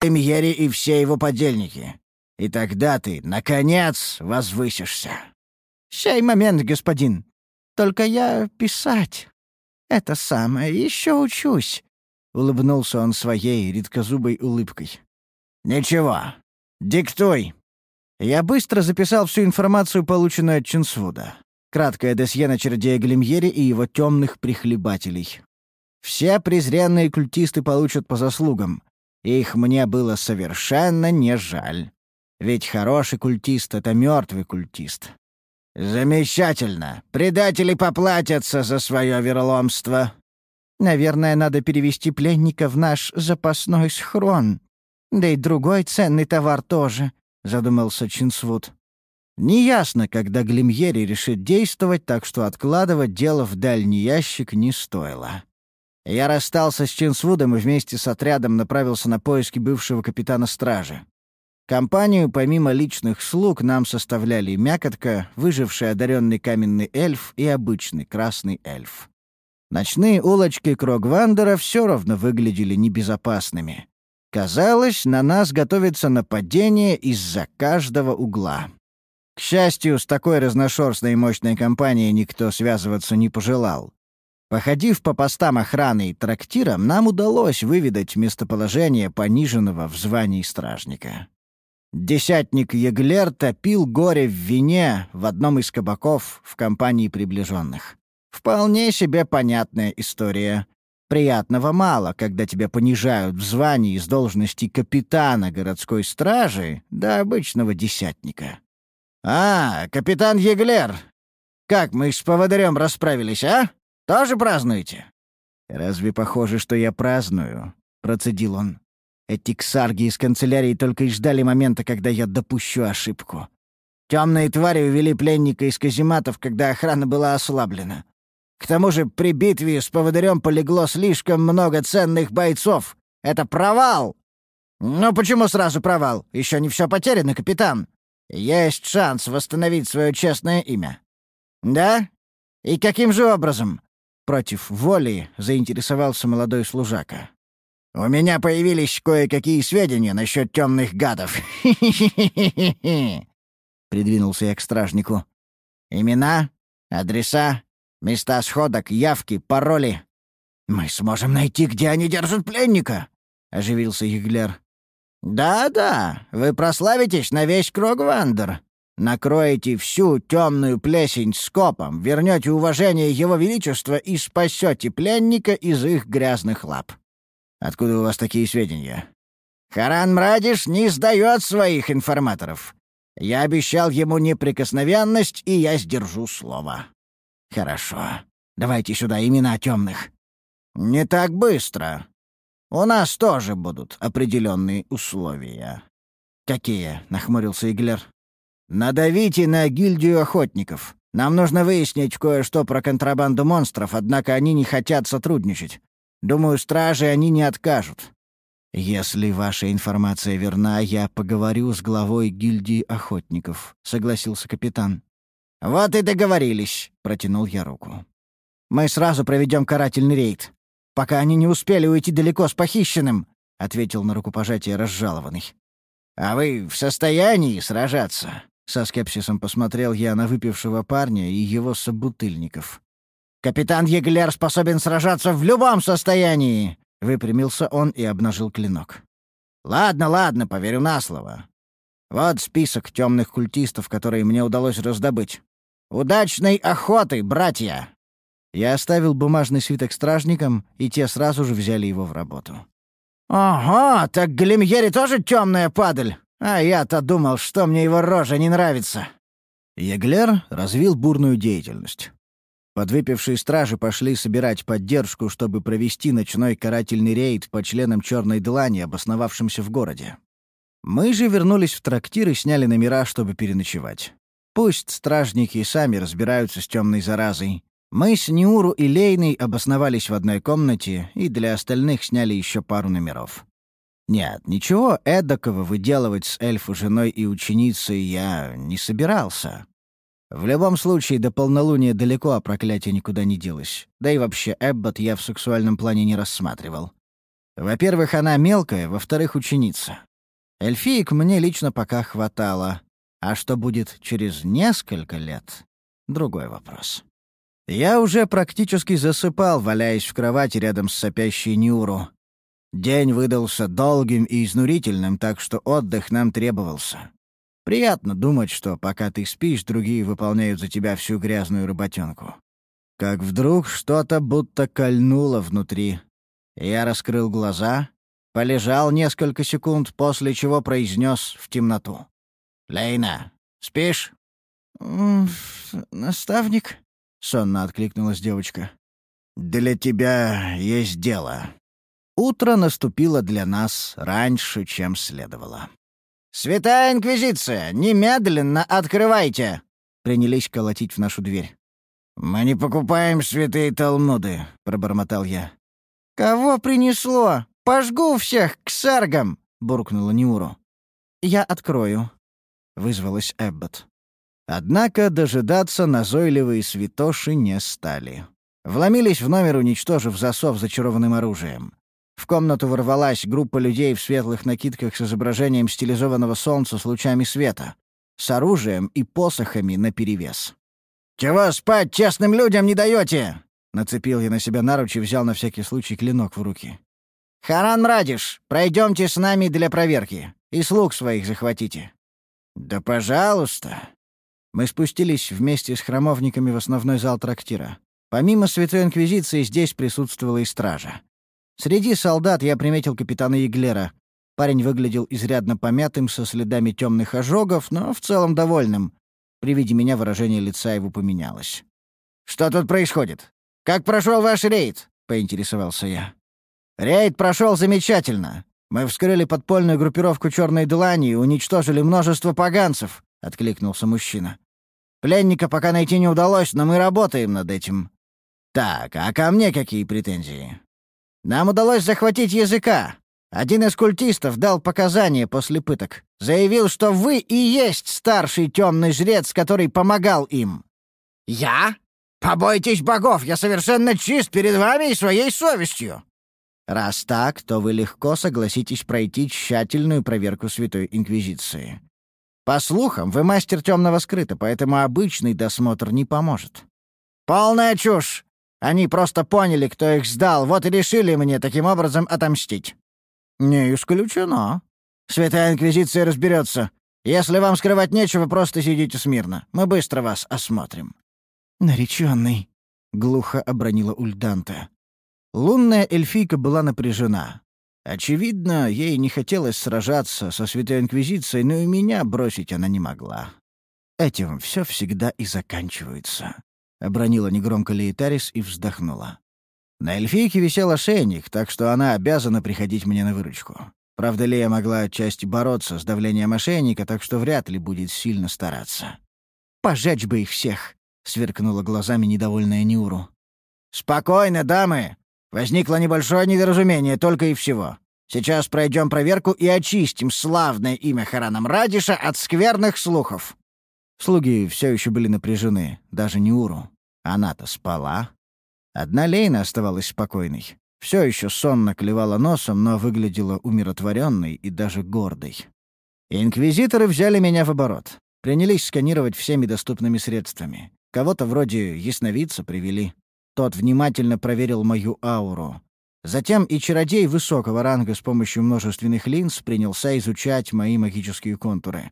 Эмьери и все его подельники. И тогда ты, наконец, возвысишься». «Сей момент, господин. Только я писать. Это самое, еще учусь», — улыбнулся он своей редкозубой улыбкой. «Ничего. Диктуй». Я быстро записал всю информацию, полученную от Чинсвуда. Краткое досье на чародея Глимьере и его темных прихлебателей. Все презренные культисты получат по заслугам. Их мне было совершенно не жаль. Ведь хороший культист — это мертвый культист. «Замечательно. Предатели поплатятся за свое верломство». «Наверное, надо перевести пленника в наш запасной схрон. Да и другой ценный товар тоже», — задумался Чинсвуд. Неясно, когда Глимьери решит действовать, так что откладывать дело в дальний ящик не стоило. Я расстался с Чинсвудом и вместе с отрядом направился на поиски бывшего капитана стражи. Компанию, помимо личных слуг, нам составляли мякотка, выживший одаренный каменный эльф и обычный красный эльф. Ночные улочки Крогвандера все равно выглядели небезопасными. Казалось, на нас готовится нападение из-за каждого угла. К счастью, с такой разношерстной и мощной компанией никто связываться не пожелал. Походив по постам охраны и трактирам, нам удалось выведать местоположение пониженного в звании стражника. Десятник Еглер топил горе в вине в одном из кабаков в компании приближенных. Вполне себе понятная история. Приятного мало, когда тебя понижают в звании из должности капитана городской стражи до обычного десятника. «А, капитан Еглер! Как мы с поводырем расправились, а? Тоже празднуете?» «Разве похоже, что я праздную?» — процедил он. Эти ксарги из канцелярии только и ждали момента, когда я допущу ошибку. Темные твари увели пленника из казематов, когда охрана была ослаблена. К тому же при битве с поводырем полегло слишком много ценных бойцов. Это провал! Ну почему сразу провал? Еще не все потеряно, капитан. Есть шанс восстановить свое честное имя. Да? И каким же образом? Против воли заинтересовался молодой служака. У меня появились кое-какие сведения насчет темных гадов. Придвинулся я к стражнику. Имена, адреса, места сходок, явки, пароли. Мы сможем найти, где они держат пленника, оживился Еглер. Да-да, вы прославитесь на весь Крогвандер. Накроете всю темную плесень скопом, вернете уважение Его Величества и спасете пленника из их грязных лап. Откуда у вас такие сведения? Харан Мрадиш не сдает своих информаторов. Я обещал ему неприкосновенность, и я сдержу слово. Хорошо. Давайте сюда имена темных. Не так быстро. У нас тоже будут определенные условия. Какие? нахмурился Иглер. Надавите на гильдию охотников. Нам нужно выяснить кое-что про контрабанду монстров, однако они не хотят сотрудничать. Думаю, стражи они не откажут. Если ваша информация верна, я поговорю с главой гильдии охотников, согласился капитан. Вот и договорились, протянул я руку. Мы сразу проведем карательный рейд, пока они не успели уйти далеко с похищенным, ответил на рукопожатие разжалованный. А вы в состоянии сражаться? Со скепсисом посмотрел я на выпившего парня и его собутыльников. Капитан Еглер способен сражаться в любом состоянии!» Выпрямился он и обнажил клинок. «Ладно, ладно, поверю на слово. Вот список темных культистов, которые мне удалось раздобыть. Удачной охоты, братья!» Я оставил бумажный свиток стражникам, и те сразу же взяли его в работу. «Ого, так Глимьери тоже темная падаль! А я-то думал, что мне его рожа не нравится!» Еглер развил бурную деятельность. Подвыпившие стражи пошли собирать поддержку, чтобы провести ночной карательный рейд по членам Черной Длани, обосновавшимся в городе. Мы же вернулись в трактир и сняли номера, чтобы переночевать. Пусть стражники сами разбираются с темной заразой. Мы с Ниуру и Лейной обосновались в одной комнате и для остальных сняли еще пару номеров. Нет, ничего эдакого выделывать с эльфу женой и ученицей я не собирался. В любом случае, до полнолуния далеко, а проклятие никуда не делось. Да и вообще, Эббот я в сексуальном плане не рассматривал. Во-первых, она мелкая, во-вторых, ученица. Эльфиек мне лично пока хватало. А что будет через несколько лет — другой вопрос. Я уже практически засыпал, валяясь в кровати рядом с сопящей Нюру. День выдался долгим и изнурительным, так что отдых нам требовался. Приятно думать, что пока ты спишь, другие выполняют за тебя всю грязную работенку. Как вдруг что-то будто кольнуло внутри. Я раскрыл глаза, полежал несколько секунд, после чего произнес в темноту. «Лейна, спишь?» «Наставник?» — сонно откликнулась девочка. «Для тебя есть дело». Утро наступило для нас раньше, чем следовало. «Святая Инквизиция, немедленно открывайте!» Принялись колотить в нашу дверь. «Мы не покупаем святые талмуды», — пробормотал я. «Кого принесло? Пожгу всех к саргам!» — буркнула Неуру. «Я открою», вызвалась Эббот. Однако дожидаться назойливые святоши не стали. Вломились в номер, уничтожив засов зачарованным оружием. В комнату ворвалась группа людей в светлых накидках с изображением стилизованного солнца с лучами света, с оружием и посохами наперевес. «Чего спать честным людям не даете?» Нацепил я на себя наруч и взял на всякий случай клинок в руки. «Харан Мрадиш, пройдемте с нами для проверки. И слуг своих захватите. «Да пожалуйста!» Мы спустились вместе с храмовниками в основной зал трактира. Помимо Святой Инквизиции здесь присутствовала и стража. Среди солдат я приметил капитана Еглера. Парень выглядел изрядно помятым, со следами темных ожогов, но в целом довольным. При виде меня выражение лица его поменялось. «Что тут происходит? Как прошел ваш рейд?» — поинтересовался я. «Рейд прошел замечательно. Мы вскрыли подпольную группировку «Черной Длани» и уничтожили множество поганцев», — откликнулся мужчина. «Пленника пока найти не удалось, но мы работаем над этим». «Так, а ко мне какие претензии?» «Нам удалось захватить языка. Один из культистов дал показания после пыток. Заявил, что вы и есть старший темный жрец, который помогал им». «Я? Побойтесь богов, я совершенно чист перед вами и своей совестью!» Раз так, то вы легко согласитесь пройти тщательную проверку Святой Инквизиции. По слухам, вы мастер темного скрыта, поэтому обычный досмотр не поможет. Полная чушь! Они просто поняли, кто их сдал, вот и решили мне таким образом отомстить. Не исключено. Святая Инквизиция разберется. Если вам скрывать нечего, просто сидите смирно. Мы быстро вас осмотрим. Нареченный, глухо обронила Ульданта. Лунная эльфийка была напряжена. Очевидно, ей не хотелось сражаться со Святой Инквизицией, но и меня бросить она не могла. Этим все всегда и заканчивается. Обронила негромко Лейтарис и вздохнула. На эльфийке висел ошейник, так что она обязана приходить мне на выручку. Правда, Лея могла отчасти бороться с давлением ошейника, так что вряд ли будет сильно стараться. «Пожечь бы их всех!» — сверкнула глазами недовольная Нюру. «Спокойно, дамы!» Возникло небольшое недоразумение, только и всего. Сейчас пройдем проверку и очистим славное имя Хараном Радиша от скверных слухов». Слуги все еще были напряжены, даже не Уру. Она-то спала. Одна Лейна оставалась спокойной. Все еще сонно клевала носом, но выглядела умиротворенной и даже гордой. Инквизиторы взяли меня в оборот. Принялись сканировать всеми доступными средствами. Кого-то вроде ясновидца привели. Тот внимательно проверил мою ауру. Затем и чародей высокого ранга с помощью множественных линз принялся изучать мои магические контуры.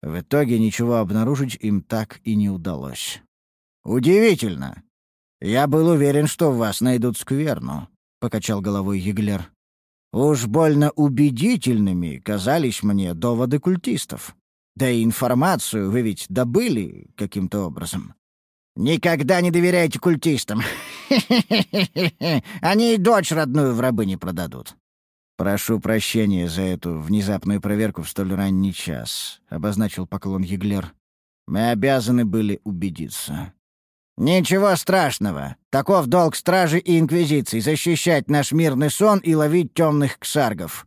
В итоге ничего обнаружить им так и не удалось. «Удивительно. Я был уверен, что в вас найдут скверну», — покачал головой Еглер. «Уж больно убедительными казались мне доводы культистов. Да и информацию вы ведь добыли каким-то образом. «Никогда не доверяйте культистам. Они и дочь родную в рабы не продадут». «Прошу прощения за эту внезапную проверку в столь ранний час», — обозначил поклон Еглер. «Мы обязаны были убедиться». «Ничего страшного. Таков долг стражи и инквизиции — защищать наш мирный сон и ловить темных ксаргов.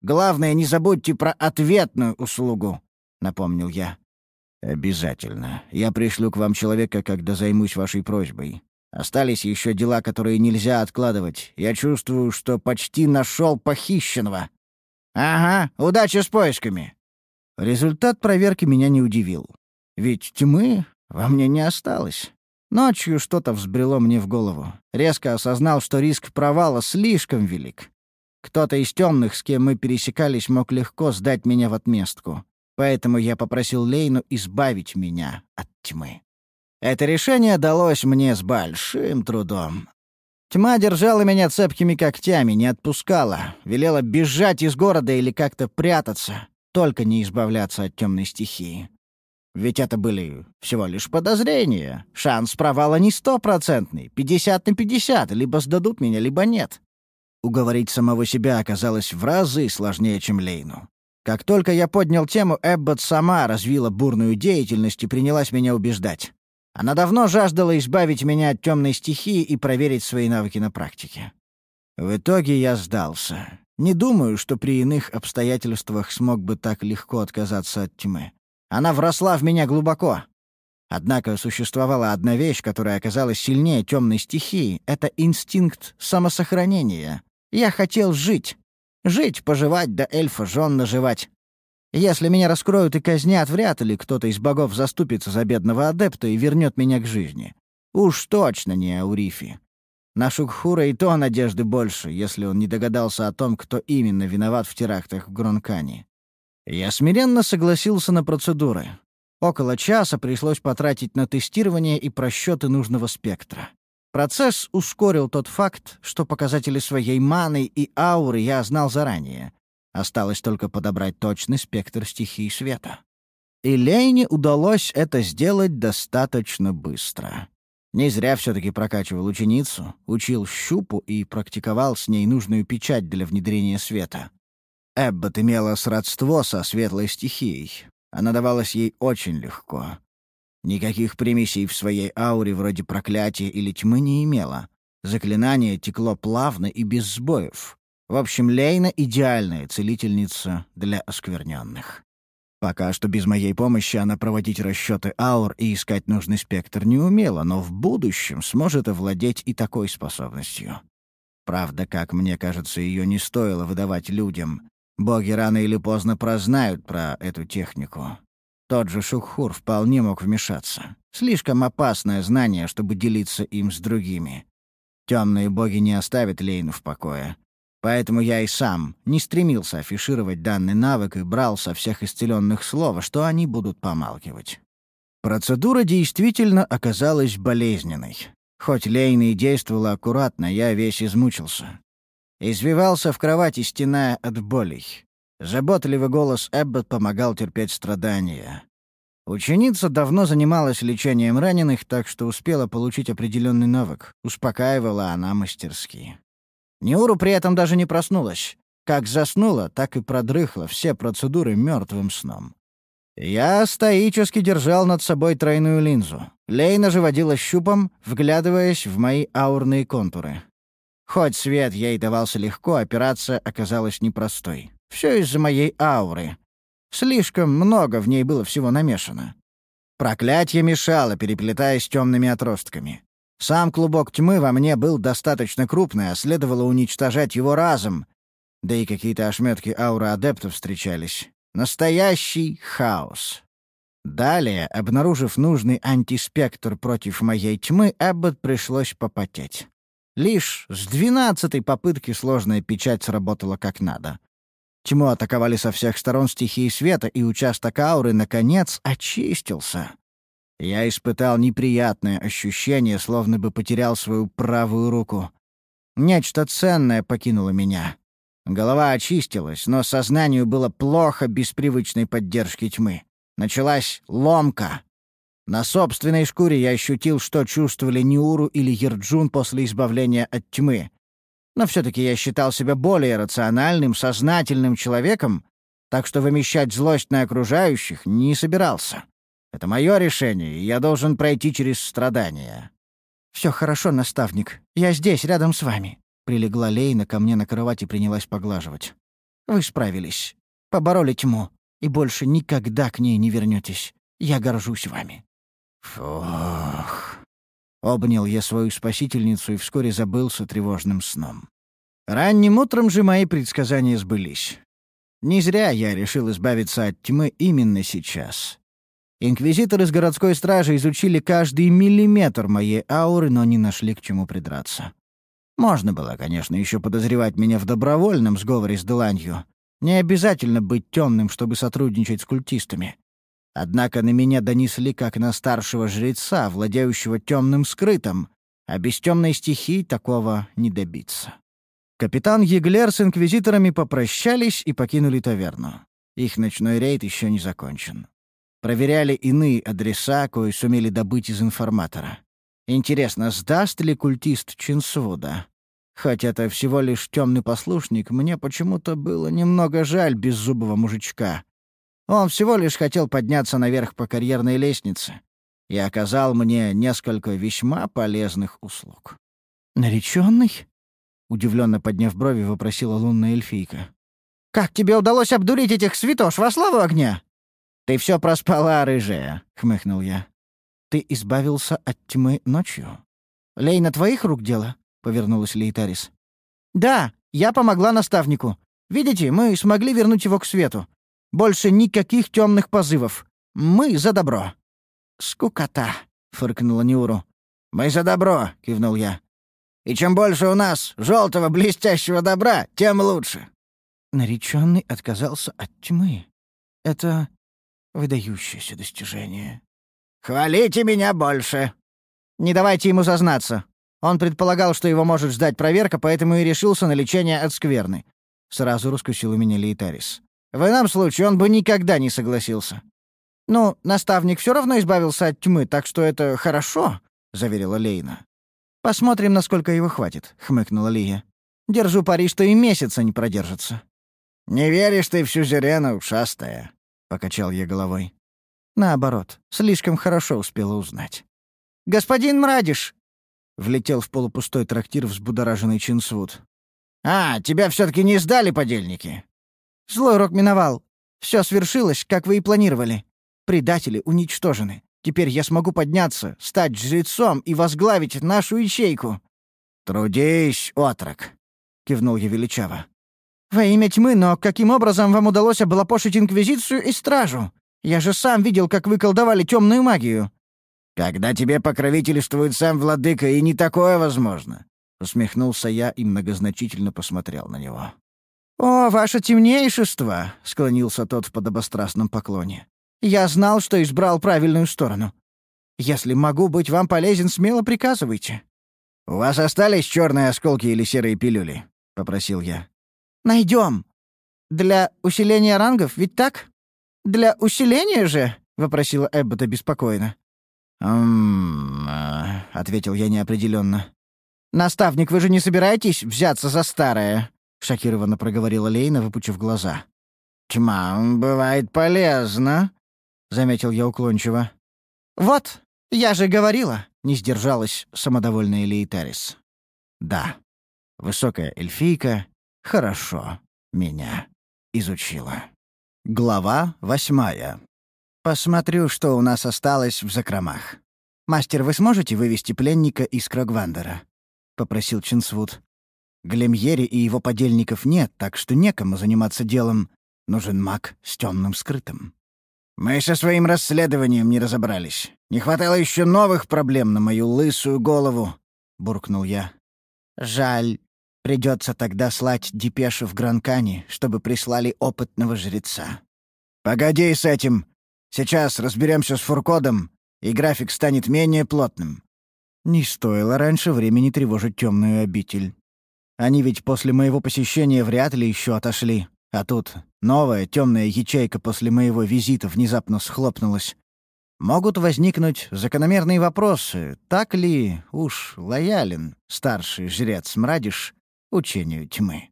Главное, не забудьте про ответную услугу», — напомнил я. «Обязательно. Я пришлю к вам человека, когда займусь вашей просьбой. Остались еще дела, которые нельзя откладывать. Я чувствую, что почти нашел похищенного. Ага, удачи с поисками. Результат проверки меня не удивил. Ведь тьмы во мне не осталось. Ночью что-то взбрело мне в голову. Резко осознал, что риск провала слишком велик. Кто-то из темных, с кем мы пересекались, мог легко сдать меня в отместку. Поэтому я попросил Лейну избавить меня от тьмы. Это решение далось мне с большим трудом. Тьма держала меня цепкими когтями, не отпускала, велела бежать из города или как-то прятаться, только не избавляться от темной стихии. Ведь это были всего лишь подозрения. Шанс провала не стопроцентный, пятьдесят на пятьдесят, либо сдадут меня, либо нет. Уговорить самого себя оказалось в разы сложнее, чем Лейну. Как только я поднял тему, Эббот сама развила бурную деятельность и принялась меня убеждать. Она давно жаждала избавить меня от темной стихии и проверить свои навыки на практике. В итоге я сдался. Не думаю, что при иных обстоятельствах смог бы так легко отказаться от тьмы. Она вросла в меня глубоко. Однако существовала одна вещь, которая оказалась сильнее темной стихии — это инстинкт самосохранения. Я хотел жить. Жить, поживать, да эльфа жен наживать. Если меня раскроют и казнят, вряд ли кто-то из богов заступится за бедного адепта и вернет меня к жизни. Уж точно не Аурифи. На Шукхура и то надежды больше, если он не догадался о том, кто именно виноват в терактах в Гронкане. Я смиренно согласился на процедуры. Около часа пришлось потратить на тестирование и просчеты нужного спектра. Процесс ускорил тот факт, что показатели своей маны и ауры я знал заранее. Осталось только подобрать точный спектр стихий света. И Лейне удалось это сделать достаточно быстро. Не зря все-таки прокачивал ученицу, учил щупу и практиковал с ней нужную печать для внедрения света. Эббот имела сродство со светлой стихией. Она давалась ей очень легко. Никаких примесей в своей ауре вроде проклятия или тьмы не имела. Заклинание текло плавно и без сбоев. В общем, Лейна — идеальная целительница для оскверненных. Пока что без моей помощи она проводить расчеты аур и искать нужный спектр не умела, но в будущем сможет овладеть и такой способностью. Правда, как мне кажется, ее не стоило выдавать людям. Боги рано или поздно прознают про эту технику. Тот же Шухур вполне мог вмешаться. Слишком опасное знание, чтобы делиться им с другими. Темные боги не оставят Лейну в покое. Поэтому я и сам не стремился афишировать данный навык и брал со всех исцеленных слова, что они будут помалкивать. Процедура действительно оказалась болезненной. Хоть Лейна и действовала аккуратно, я весь измучился. Извивался в кровати, стеная от болей. Заботливый голос Эббот помогал терпеть страдания. Ученица давно занималась лечением раненых, так что успела получить определенный навык. Успокаивала она мастерски. Неуру при этом даже не проснулась. Как заснула, так и продрыхла все процедуры мертвым сном. Я стоически держал над собой тройную линзу. Лейна же водила щупом, вглядываясь в мои аурные контуры. Хоть свет ей давался легко, операция оказалась непростой. Все из-за моей ауры. Слишком много в ней было всего намешано. Проклятье мешало, переплетаясь темными отростками. Сам клубок тьмы во мне был достаточно крупный, а следовало уничтожать его разом. Да и какие-то ошметки ауры адептов встречались. Настоящий хаос. Далее, обнаружив нужный антиспектр против моей тьмы, Эббот пришлось попотеть. Лишь с двенадцатой попытки сложная печать сработала как надо. Тьму атаковали со всех сторон стихии света, и участок ауры, наконец, очистился. Я испытал неприятное ощущение, словно бы потерял свою правую руку. Нечто ценное покинуло меня. Голова очистилась, но сознанию было плохо без привычной поддержки тьмы. Началась ломка. На собственной шкуре я ощутил, что чувствовали Ниуру или Ерджун после избавления от тьмы. Но все-таки я считал себя более рациональным, сознательным человеком, так что вымещать злость на окружающих не собирался. Это мое решение, и я должен пройти через страдания. Все хорошо, наставник. Я здесь, рядом с вами. Прилегла Лейна ко мне на кровать и принялась поглаживать. Вы справились. Побороли тьму. И больше никогда к ней не вернетесь. Я горжусь вами. Фух. Обнял я свою спасительницу и вскоре забылся тревожным сном. Ранним утром же мои предсказания сбылись. Не зря я решил избавиться от тьмы именно сейчас. Инквизиторы из городской стражи изучили каждый миллиметр моей ауры, но не нашли к чему придраться. Можно было, конечно, еще подозревать меня в добровольном сговоре с Деланью. Не обязательно быть темным, чтобы сотрудничать с культистами. Однако на меня донесли как на старшего жреца, владеющего темным скрытым, а без темной стихии такого не добиться. Капитан Еглер с инквизиторами попрощались и покинули таверну. Их ночной рейд еще не закончен. Проверяли иные адреса, кои сумели добыть из информатора. Интересно, сдаст ли культист Чинсвуда? Хоть это всего лишь темный послушник, мне почему-то было немного жаль беззубого мужичка. Он всего лишь хотел подняться наверх по карьерной лестнице и оказал мне несколько весьма полезных услуг. «Нареченный?» — удивленно подняв брови, вопросила лунная эльфийка. «Как тебе удалось обдурить этих святош во славу огня?» «Ты все проспала, рыжая», — хмыкнул я. «Ты избавился от тьмы ночью?» «Лейна твоих рук дело?» — повернулась Лейтарис. «Да, я помогла наставнику. Видите, мы смогли вернуть его к свету. Больше никаких темных позывов. Мы за добро». «Скукота», — фыркнула Неуру. «Мы за добро», — кивнул я. «И чем больше у нас желтого блестящего добра, тем лучше». Нареченный отказался от тьмы. Это Выдающееся достижение. «Хвалите меня больше!» «Не давайте ему зазнаться. Он предполагал, что его может ждать проверка, поэтому и решился на лечение от скверны». Сразу раскусил у меня Лейтарис. «В ином случае он бы никогда не согласился». «Ну, наставник все равно избавился от тьмы, так что это хорошо», — заверила Лейна. «Посмотрим, насколько его хватит», — хмыкнула Лия. «Держу пари, что и месяца не продержится». «Не веришь ты в сюзерена, ушастая», — покачал я головой. «Наоборот, слишком хорошо успела узнать». «Господин Мрадиш!» — влетел в полупустой трактир взбудораженный Чинсвуд. «А, тебя все таки не сдали, подельники?» «Злой рок миновал. Все свершилось, как вы и планировали. Предатели уничтожены. Теперь я смогу подняться, стать жрецом и возглавить нашу ячейку». «Трудись, отрок!» — кивнул я величаво. «Во имя тьмы, но каким образом вам удалось облапошить Инквизицию и Стражу? Я же сам видел, как вы колдовали темную магию». «Когда тебе покровительствует сам владыка, и не такое возможно», — усмехнулся я и многозначительно посмотрел на него. «О, ваше темнейшество!» — склонился тот в подобострастном поклоне. «Я знал, что избрал правильную сторону. Если могу быть вам полезен, смело приказывайте». «У вас остались черные осколки или серые пилюли?» — попросил я. Найдем. Для усиления рангов, ведь так? Для усиления же?» — вопросила Эббота беспокойно. «Эм...» — ответил я неопределенно. «Наставник, вы же не собираетесь взяться за старое?» — шокированно проговорила Лейна, выпучив глаза. «Тьма бывает полезна», — заметил я уклончиво. «Вот, я же говорила», — не сдержалась самодовольная Лейтарис. «Да, высокая эльфийка, хорошо меня изучила. Глава восьмая. Посмотрю, что у нас осталось в закромах. «Мастер, вы сможете вывести пленника из Крогвандера?» — попросил Чинсвуд. Глемьери и его подельников нет, так что некому заниматься делом. Нужен маг с темным скрытым. Мы со своим расследованием не разобрались. Не хватало еще новых проблем на мою лысую голову, — буркнул я. Жаль, Придется тогда слать депешу в Гранкани, чтобы прислали опытного жреца. «Погоди с этим. Сейчас разберемся с фуркодом, и график станет менее плотным». Не стоило раньше времени тревожить темную обитель. Они ведь после моего посещения вряд ли еще отошли. А тут новая темная ячейка после моего визита внезапно схлопнулась. Могут возникнуть закономерные вопросы, так ли уж лоялен старший жрец Мрадиш учению тьмы.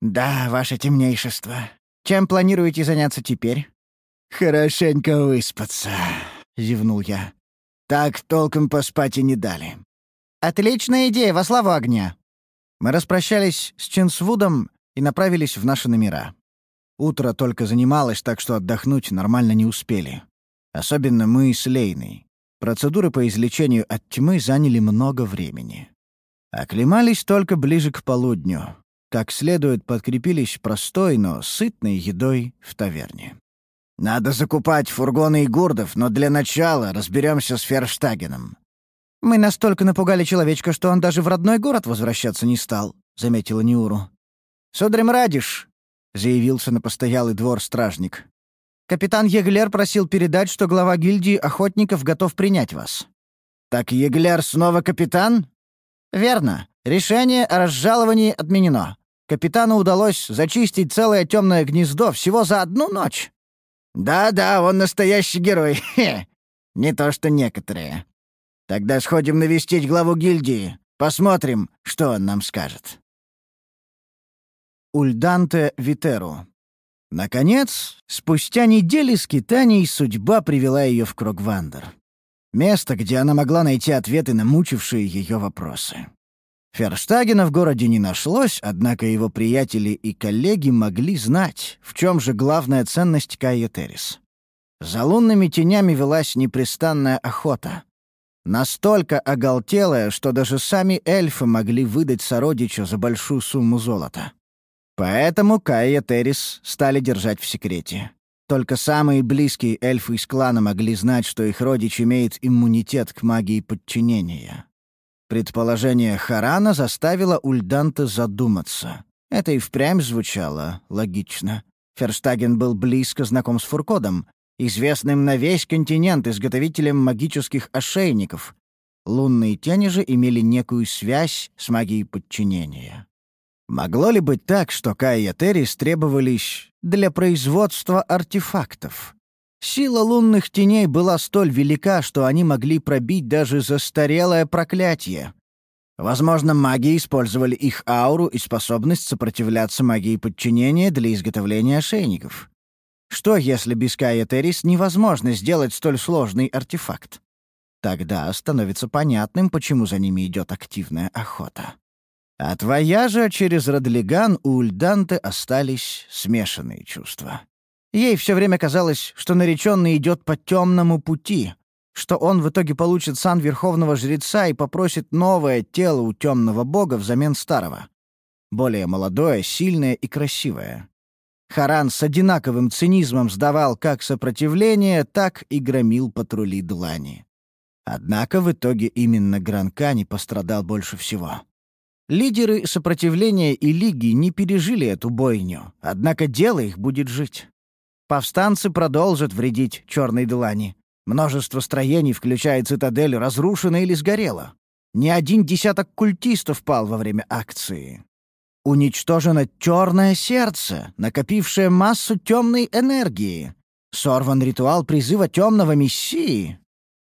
«Да, ваше темнейшество. Чем планируете заняться теперь?» «Хорошенько выспаться», — зевнул я. «Так толком поспать и не дали». «Отличная идея, во славу огня!» Мы распрощались с Ченсвудом и направились в наши номера. Утро только занималось, так что отдохнуть нормально не успели. Особенно мы с Лейной. Процедуры по излечению от тьмы заняли много времени. Оклемались только ближе к полудню. Как следует подкрепились простой, но сытной едой в таверне. «Надо закупать фургоны и гурдов, но для начала разберемся с Ферштагеном». «Мы настолько напугали человечка, что он даже в родной город возвращаться не стал», — заметила Неуру. «Сударь Мрадиш», — заявился на постоялый двор стражник. «Капитан Еглер просил передать, что глава гильдии охотников готов принять вас». «Так Еглер снова капитан?» «Верно. Решение о разжаловании отменено. Капитану удалось зачистить целое темное гнездо всего за одну ночь». «Да-да, он настоящий герой. Не то что некоторые. Тогда сходим навестить главу гильдии. Посмотрим, что он нам скажет». Ульданте Витеру. Наконец, спустя недели скитаний, судьба привела ее в Крогвандер. Место, где она могла найти ответы на мучившие ее вопросы. Ферштагена в городе не нашлось, однако его приятели и коллеги могли знать, в чем же главная ценность Кайя Террис. За лунными тенями велась непрестанная охота. Настолько оголтелая, что даже сами эльфы могли выдать сородича за большую сумму золота. Поэтому Кайя Террис стали держать в секрете. Только самые близкие эльфы из клана могли знать, что их родич имеет иммунитет к магии подчинения. Предположение Харана заставило Ульданта задуматься. Это и впрямь звучало логично. Ферштаген был близко знаком с Фуркодом, известным на весь континент изготовителем магических ошейников. Лунные тени же имели некую связь с магией подчинения. Могло ли быть так, что Кайя Террис требовались для производства артефактов? Сила лунных теней была столь велика, что они могли пробить даже застарелое проклятие. Возможно, маги использовали их ауру и способность сопротивляться магии подчинения для изготовления ошейников. Что, если без Кая Террис невозможно сделать столь сложный артефакт? Тогда становится понятным, почему за ними идет активная охота. От вояжа через Родлиган у Ульданты остались смешанные чувства. Ей все время казалось, что нареченный идет по темному пути, что он в итоге получит сан верховного жреца и попросит новое тело у темного бога взамен старого. Более молодое, сильное и красивое. Харан с одинаковым цинизмом сдавал как сопротивление, так и громил патрули Длани. Однако в итоге именно Гранкани пострадал больше всего. Лидеры сопротивления и Лиги не пережили эту бойню, однако дело их будет жить. Повстанцы продолжат вредить Черной Длани. Множество строений, включая цитадель, разрушено или сгорело. Не один десяток культистов пал во время акции. Уничтожено черное сердце, накопившее массу темной энергии. Сорван ритуал призыва темного мессии.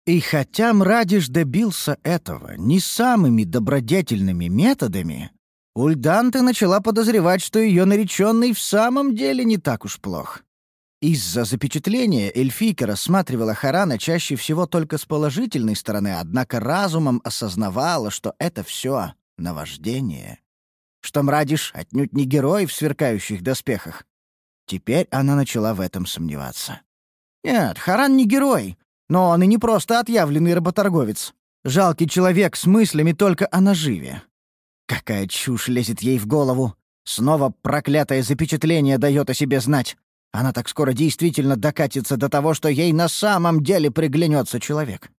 И хотя Мрадиш добился этого не самыми добродетельными методами, Ульданте начала подозревать, что ее нареченный в самом деле не так уж плох. Из-за запечатления эльфийка рассматривала Харана чаще всего только с положительной стороны, однако разумом осознавала, что это все наваждение. Что Мрадиш отнюдь не герой в сверкающих доспехах. Теперь она начала в этом сомневаться. Нет, Харан не герой, но он и не просто отъявленный работорговец. Жалкий человек с мыслями только о наживе. Какая чушь лезет ей в голову. Снова проклятое запечатление дает о себе знать. Она так скоро действительно докатится до того, что ей на самом деле приглянется человек.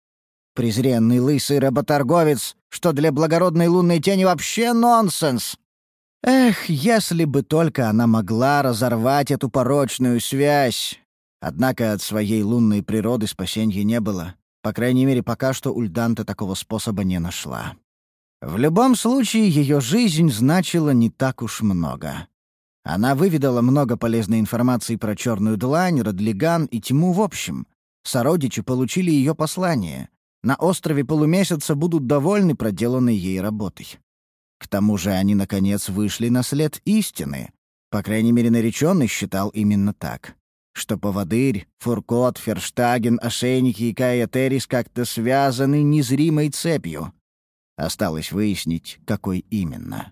Презренный лысый работорговец, что для благородной лунной тени вообще нонсенс. Эх, если бы только она могла разорвать эту порочную связь. Однако от своей лунной природы спасения не было. По крайней мере, пока что Ульданта такого способа не нашла. В любом случае, ее жизнь значила не так уж много. Она выведала много полезной информации про черную длань, Родлиган и тьму в общем. Сородичи получили ее послание. На острове полумесяца будут довольны проделанной ей работой. К тому же они, наконец, вышли на след истины. По крайней мере, нареченный считал именно так. Что поводырь, Фуркот, Ферштаген, ошейники и Кая Террис как-то связаны незримой цепью. Осталось выяснить, какой именно.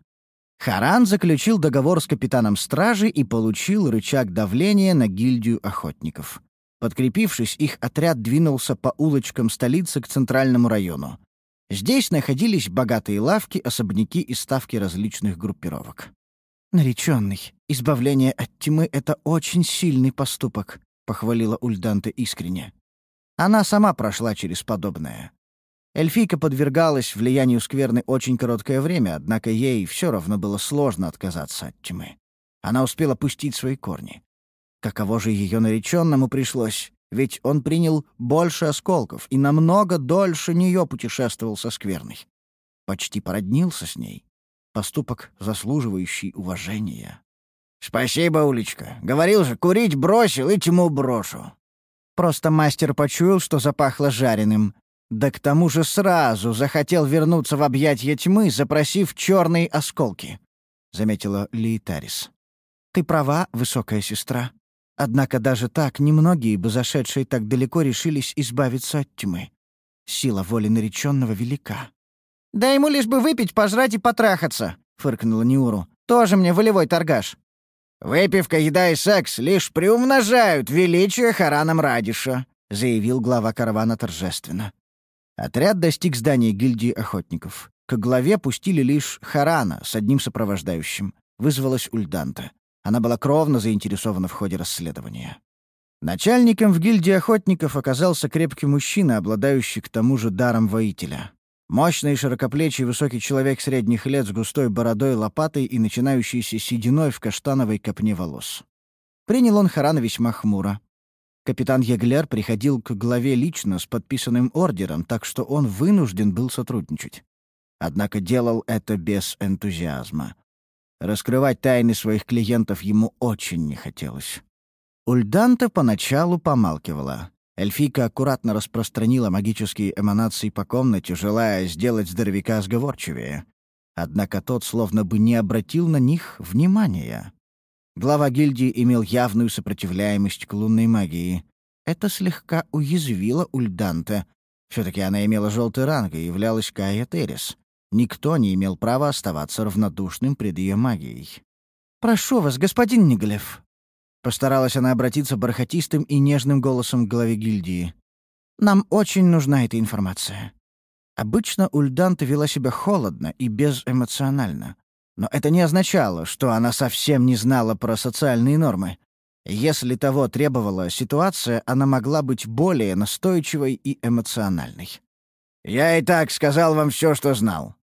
Харан заключил договор с капитаном стражи и получил рычаг давления на гильдию охотников. Подкрепившись, их отряд двинулся по улочкам столицы к центральному району. Здесь находились богатые лавки, особняки и ставки различных группировок. «Нареченный, избавление от тьмы — это очень сильный поступок», — похвалила Ульданте искренне. Она сама прошла через подобное. Эльфийка подвергалась влиянию скверны очень короткое время, однако ей все равно было сложно отказаться от тьмы. Она успела пустить свои корни. Каково же ее нареченному пришлось? Ведь он принял больше осколков и намного дольше нее путешествовал со скверной. Почти породнился с ней. Поступок, заслуживающий уважения. «Спасибо, Улечка. Говорил же, курить бросил и тьму брошу». Просто мастер почуял, что запахло жареным. Да к тому же сразу захотел вернуться в объятья тьмы, запросив черные осколки, — заметила Лиетарис. «Ты права, высокая сестра. Однако даже так немногие бы, зашедшие так далеко, решились избавиться от тьмы. Сила воли нареченного велика. «Да ему лишь бы выпить, пожрать и потрахаться», — фыркнула Неуру. «Тоже мне волевой торгаш». «Выпивка, еда и секс лишь приумножают величие Хараном Радиша», — заявил глава каравана торжественно. Отряд достиг здания гильдии охотников. К главе пустили лишь Харана с одним сопровождающим. Вызвалась Ульданта. Она была кровно заинтересована в ходе расследования. Начальником в гильдии охотников оказался крепкий мужчина, обладающий к тому же даром воителя. Мощный широкоплечий высокий человек средних лет с густой бородой, лопатой и начинающейся сединой в каштановой копне волос. Принял он Харана весьма хмуро. Капитан Еглер приходил к главе лично с подписанным ордером, так что он вынужден был сотрудничать. Однако делал это без энтузиазма. Раскрывать тайны своих клиентов ему очень не хотелось. Ульданта поначалу помалкивала. Эльфийка аккуратно распространила магические эманации по комнате, желая сделать здоровяка сговорчивее. Однако тот словно бы не обратил на них внимания. Глава гильдии имел явную сопротивляемость к лунной магии. Это слегка уязвило Ульданте. все таки она имела желтый ранг и являлась Кая Терес. Никто не имел права оставаться равнодушным пред ее магией. «Прошу вас, господин Ниглев». Постаралась она обратиться бархатистым и нежным голосом к главе гильдии. «Нам очень нужна эта информация». Обычно Ульданта вела себя холодно и безэмоционально. Но это не означало, что она совсем не знала про социальные нормы. Если того требовала ситуация, она могла быть более настойчивой и эмоциональной. «Я и так сказал вам все, что знал.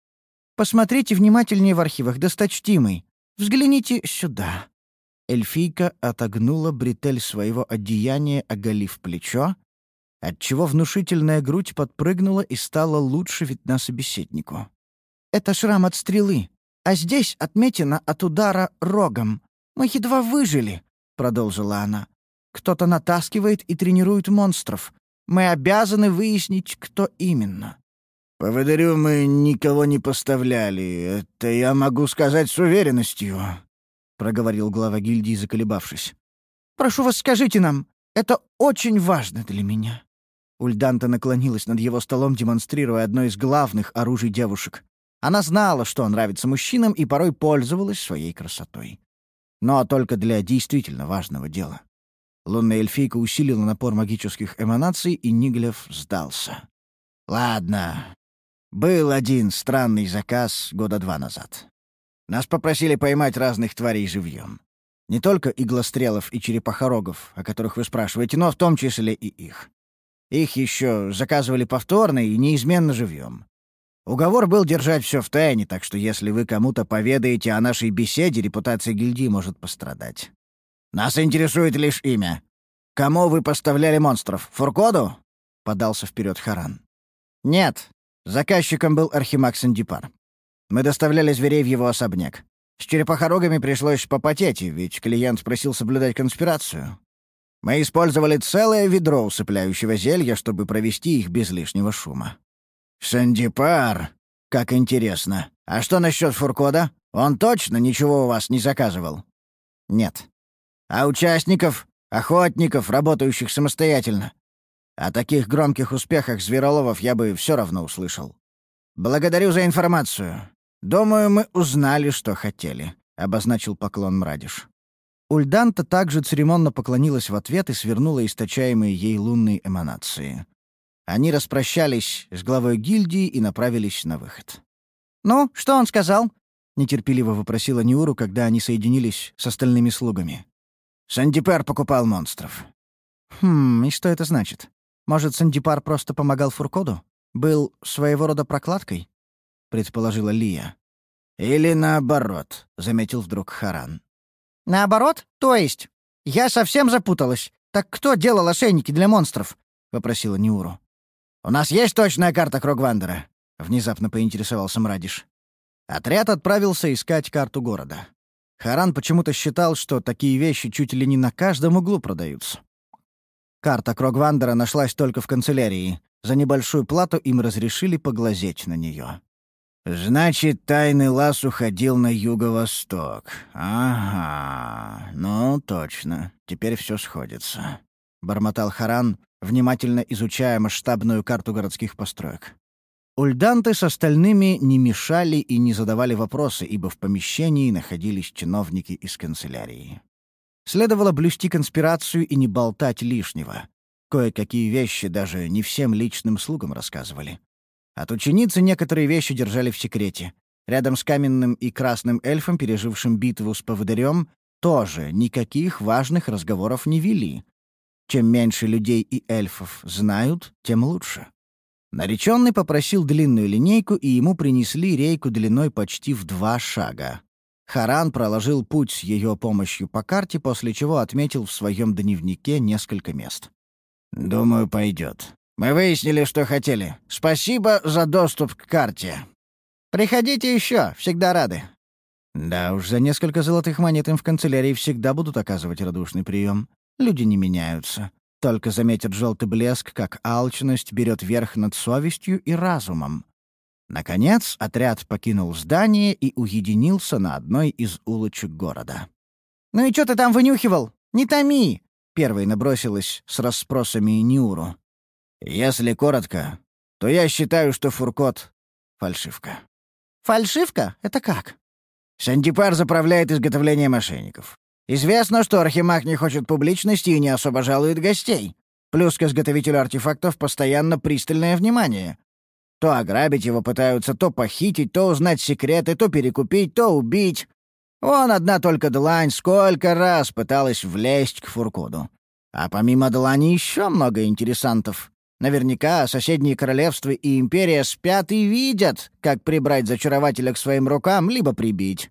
Посмотрите внимательнее в архивах, досточтимый. Взгляните сюда». Эльфийка отогнула бретель своего одеяния, оголив плечо, отчего внушительная грудь подпрыгнула и стала лучше видна собеседнику. «Это шрам от стрелы, а здесь отметина от удара рогом. Мы едва выжили», — продолжила она. «Кто-то натаскивает и тренирует монстров. Мы обязаны выяснить, кто именно». «Поводырю мы никого не поставляли. Это я могу сказать с уверенностью», — проговорил глава гильдии, заколебавшись. «Прошу вас, скажите нам. Это очень важно для меня». Ульданта наклонилась над его столом, демонстрируя одно из главных оружий девушек. Она знала, что нравится мужчинам, и порой пользовалась своей красотой. Но только для действительно важного дела. Лунная эльфийка усилила напор магических эманаций, и Ниглев сдался. «Ладно, был один странный заказ года два назад. Нас попросили поймать разных тварей живьем. Не только иглострелов и черепахорогов, о которых вы спрашиваете, но в том числе и их. Их еще заказывали повторно и неизменно живьем. Уговор был держать все в тайне, так что если вы кому-то поведаете о нашей беседе, репутация гильдии может пострадать. Нас интересует лишь имя. Кому вы поставляли монстров? Фуркоду? Подался вперед Харан. Нет, Заказчиком был Архимаг Сандипар. Мы доставляли зверей в его особняк. С черепахорогами пришлось попотеть, ведь клиент просил соблюдать конспирацию. Мы использовали целое ведро усыпляющего зелья, чтобы провести их без лишнего шума. «Сандипар! Как интересно. А что насчет Фуркода? Он точно ничего у вас не заказывал?» «Нет». «А участников? Охотников, работающих самостоятельно? О таких громких успехах Звероловов я бы все равно услышал. Благодарю за информацию. Думаю, мы узнали, что хотели», — обозначил поклон Мрадиш. Ульданта также церемонно поклонилась в ответ и свернула источаемые ей лунные эманации. Они распрощались с главой гильдии и направились на выход. «Ну, что он сказал?» — нетерпеливо вопросила Неуру, когда они соединились с остальными слугами. «Сандипар покупал монстров». «Хм, и что это значит? Может, Сандипар просто помогал Фуркоду? Был своего рода прокладкой?» — предположила Лия. «Или наоборот», — заметил вдруг Харан. «Наоборот? То есть? Я совсем запуталась. Так кто делал ошейники для монстров?» — попросила Неуру. «У нас есть точная карта Крогвандера?» — внезапно поинтересовался Мрадиш. Отряд отправился искать карту города. Харан почему-то считал, что такие вещи чуть ли не на каждом углу продаются. Карта Крогвандера нашлась только в канцелярии. За небольшую плату им разрешили поглазеть на нее. «Значит, тайный лаз уходил на юго-восток. Ага, ну, точно. Теперь все сходится», — бормотал Харан, внимательно изучая масштабную карту городских построек. Ульданты с остальными не мешали и не задавали вопросы, ибо в помещении находились чиновники из канцелярии. Следовало блюсти конспирацию и не болтать лишнего. Кое-какие вещи даже не всем личным слугам рассказывали. От ученицы некоторые вещи держали в секрете. Рядом с каменным и красным эльфом, пережившим битву с поводырем, тоже никаких важных разговоров не вели. Чем меньше людей и эльфов знают, тем лучше. Нареченный попросил длинную линейку, и ему принесли рейку длиной почти в два шага. Харан проложил путь с ее помощью по карте, после чего отметил в своем дневнике несколько мест. «Думаю, пойдет. Мы выяснили, что хотели. Спасибо за доступ к карте. Приходите еще, всегда рады». Да уж, за несколько золотых монет им в канцелярии всегда будут оказывать радушный прием. Люди не меняются. Только заметят желтый блеск, как алчность берет верх над совестью и разумом. Наконец, отряд покинул здание и уединился на одной из улочек города. «Ну и что ты там вынюхивал? Не томи!» Первой набросилась с расспросами Ниуру. Если коротко, то я считаю, что Фуркот — фальшивка. Фальшивка? Это как? Сантипар заправляет изготовлением мошенников. Известно, что Архимаг не хочет публичности и не особо жалует гостей. Плюс к изготовителю артефактов постоянно пристальное внимание. То ограбить его пытаются, то похитить, то узнать секреты, то перекупить, то убить. Вон одна только Длань сколько раз пыталась влезть к Фуркоду. А помимо Длани еще много интересантов. Наверняка соседние королевства и империя спят и видят, как прибрать зачарователя к своим рукам, либо прибить.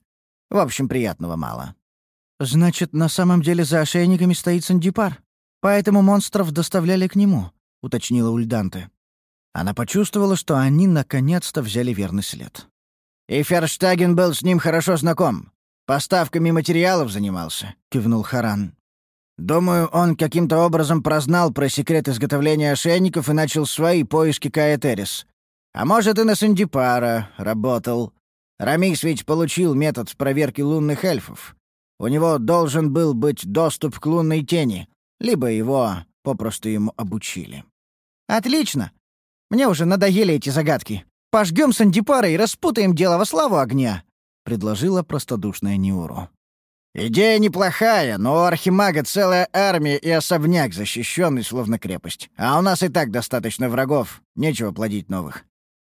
В общем, приятного мало. «Значит, на самом деле за ошейниками стоит Сандипар. Поэтому монстров доставляли к нему», — уточнила Ульданте. Она почувствовала, что они наконец-то взяли верный след. «И Ферштаген был с ним хорошо знаком. Поставками материалов занимался», — кивнул Харан. Думаю, он каким-то образом прознал про секрет изготовления ошейников и начал свои поиски Каэтерис. А может, и на Сандипара работал. Рамис ведь получил метод проверки лунных эльфов. У него должен был быть доступ к лунной тени, либо его попросту ему обучили. «Отлично! Мне уже надоели эти загадки. Пожгем Сандипара и распутаем дело во славу огня», — предложила простодушная Неуру. Идея неплохая, но у Архимага целая армия и особняк, защищенный словно крепость. А у нас и так достаточно врагов, нечего плодить новых.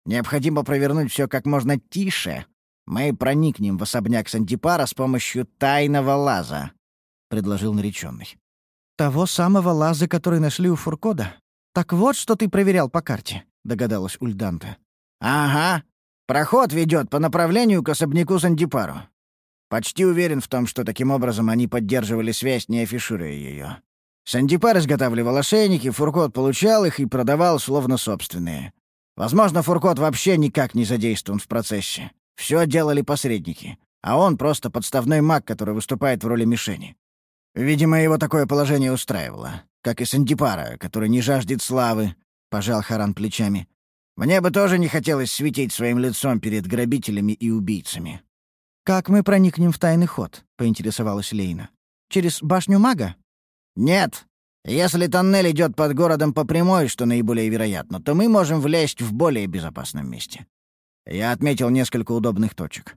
Необходимо провернуть все как можно тише. Мы проникнем в особняк Сантипара с помощью тайного лаза», — предложил нареченный. «Того самого лаза, который нашли у Фуркода? Так вот, что ты проверял по карте», — догадалась Ульданта. «Ага. Проход ведет по направлению к особняку Сантипару. Почти уверен в том, что таким образом они поддерживали связь, не афишируя ее. Сандипар изготавливал ошейники, Фуркот получал их и продавал словно собственные. Возможно, Фуркот вообще никак не задействован в процессе. Все делали посредники. А он просто подставной маг, который выступает в роли мишени. Видимо, его такое положение устраивало. Как и Сандипара, который не жаждет славы, — пожал Харан плечами. Мне бы тоже не хотелось светить своим лицом перед грабителями и убийцами. «Как мы проникнем в тайный ход?» — поинтересовалась Лейна. «Через башню мага?» «Нет. Если тоннель идет под городом по прямой, что наиболее вероятно, то мы можем влезть в более безопасном месте». Я отметил несколько удобных точек.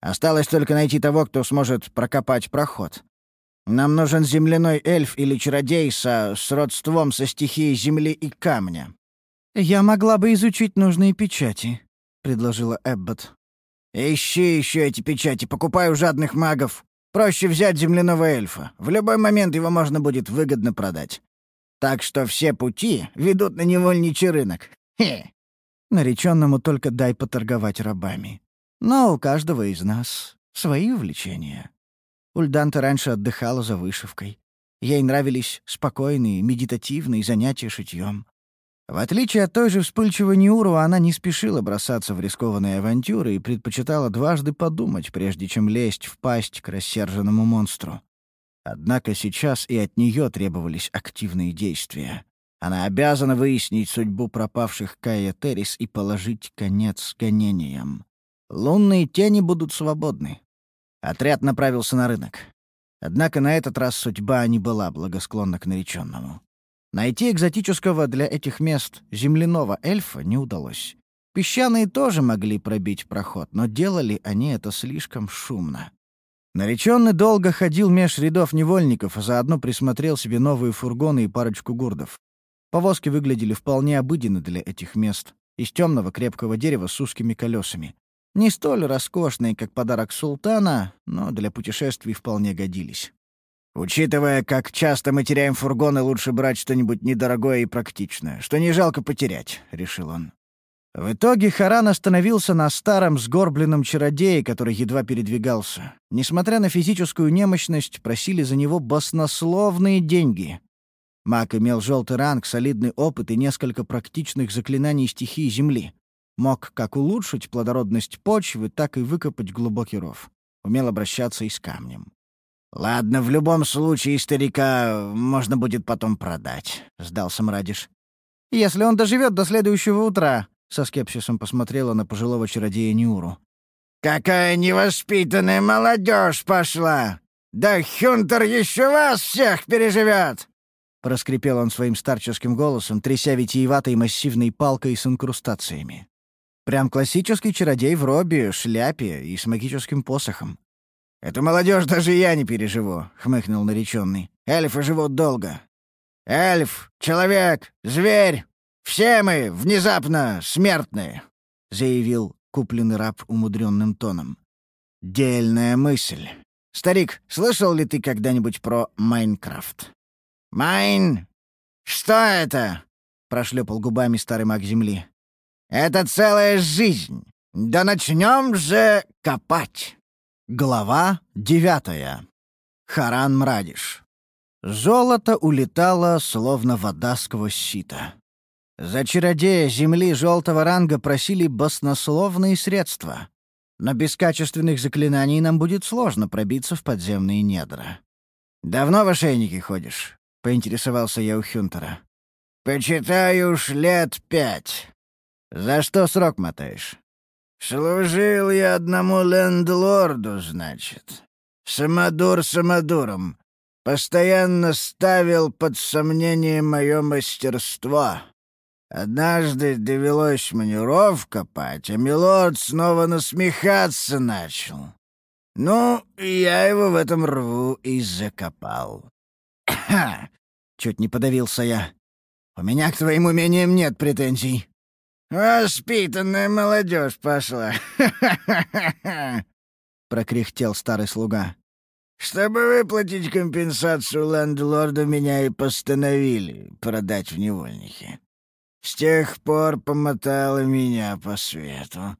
Осталось только найти того, кто сможет прокопать проход. Нам нужен земляной эльф или чародей со сродством со стихией земли и камня». «Я могла бы изучить нужные печати», — предложила Эббот. «Ищи еще эти печати, покупай у жадных магов. Проще взять земляного эльфа. В любой момент его можно будет выгодно продать. Так что все пути ведут на невольничий рынок. Хе!» Нареченному только дай поторговать рабами. Но у каждого из нас свои увлечения. Ульданта раньше отдыхала за вышивкой. Ей нравились спокойные, медитативные занятия шитьем. В отличие от той же вспыльчивой Неуру, она не спешила бросаться в рискованные авантюры и предпочитала дважды подумать, прежде чем лезть в пасть к рассерженному монстру. Однако сейчас и от нее требовались активные действия. Она обязана выяснить судьбу пропавших Кая Террис и положить конец гонениям. Лунные тени будут свободны. Отряд направился на рынок. Однако на этот раз судьба не была благосклонна к нареченному. Найти экзотического для этих мест земляного эльфа не удалось. Песчаные тоже могли пробить проход, но делали они это слишком шумно. Нареченный долго ходил меж рядов невольников, а заодно присмотрел себе новые фургоны и парочку гурдов. Повозки выглядели вполне обыденно для этих мест, из темного крепкого дерева с узкими колесами. Не столь роскошные, как подарок султана, но для путешествий вполне годились. Учитывая, как часто мы теряем фургоны, лучше брать что-нибудь недорогое и практичное, что не жалко потерять», — решил он. В итоге Харан остановился на старом сгорбленном чародее, который едва передвигался. Несмотря на физическую немощность, просили за него баснословные деньги. Маг имел желтый ранг, солидный опыт и несколько практичных заклинаний стихии Земли. Мог как улучшить плодородность почвы, так и выкопать глубокий ров. Умел обращаться и с камнем. «Ладно, в любом случае старика можно будет потом продать», — сдался Мрадиш. «Если он доживет до следующего утра», — со скепсисом посмотрела на пожилого чародея Нюру. «Какая невоспитанная молодежь пошла! Да Хюнтер еще вас всех переживет!» Проскрипел он своим старческим голосом, тряся витиеватой массивной палкой с инкрустациями. Прям классический чародей в робе, шляпе и с магическим посохом. «Эту молодежь даже я не переживу», — хмыкнул нареченный. «Эльфы живут долго. Эльф, человек, зверь — все мы внезапно смертные», — заявил купленный раб умудренным тоном. «Дельная мысль. Старик, слышал ли ты когда-нибудь про Майнкрафт?» «Майн? Что это?» — прошлепал губами старый маг земли. «Это целая жизнь. Да начнем же копать!» Глава девятая. Харан Мрадиш. Золото улетало, словно вода сквозь сито. За чародея земли желтого ранга просили баснословные средства. Но без качественных заклинаний нам будет сложно пробиться в подземные недра. «Давно в ошейнике ходишь?» — поинтересовался я у Хюнтера. «Почитаю уж лет пять. За что срок мотаешь?» «Служил я одному лендлорду, значит. Самодур самодуром. Постоянно ставил под сомнение мое мастерство. Однажды довелось мне ров копать, а милорд снова насмехаться начал. Ну, я его в этом рву и закопал. Чуть не подавился я. У меня к твоим умениям нет претензий. «Воспитанная молодежь пошла!» — прокряхтел старый слуга. «Чтобы выплатить компенсацию лендлорду, меня и постановили продать в невольники. С тех пор помотало меня по свету.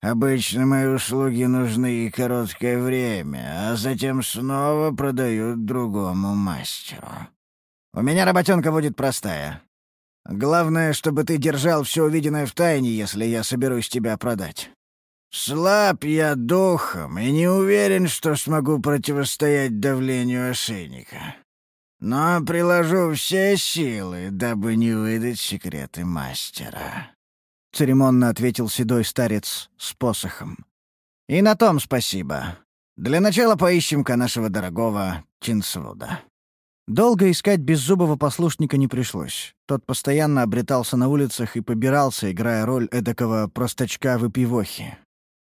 Обычно мои услуги нужны и короткое время, а затем снова продают другому мастеру. У меня работенка будет простая. Главное, чтобы ты держал все увиденное в тайне, если я соберусь тебя продать». «Слаб я духом и не уверен, что смогу противостоять давлению ошейника. Но приложу все силы, дабы не выдать секреты мастера», — церемонно ответил седой старец с посохом. «И на том спасибо. Для начала поищем-ка нашего дорогого Чинсвуда». Долго искать беззубого послушника не пришлось. Тот постоянно обретался на улицах и побирался, играя роль эдакого простачка-выпивохи.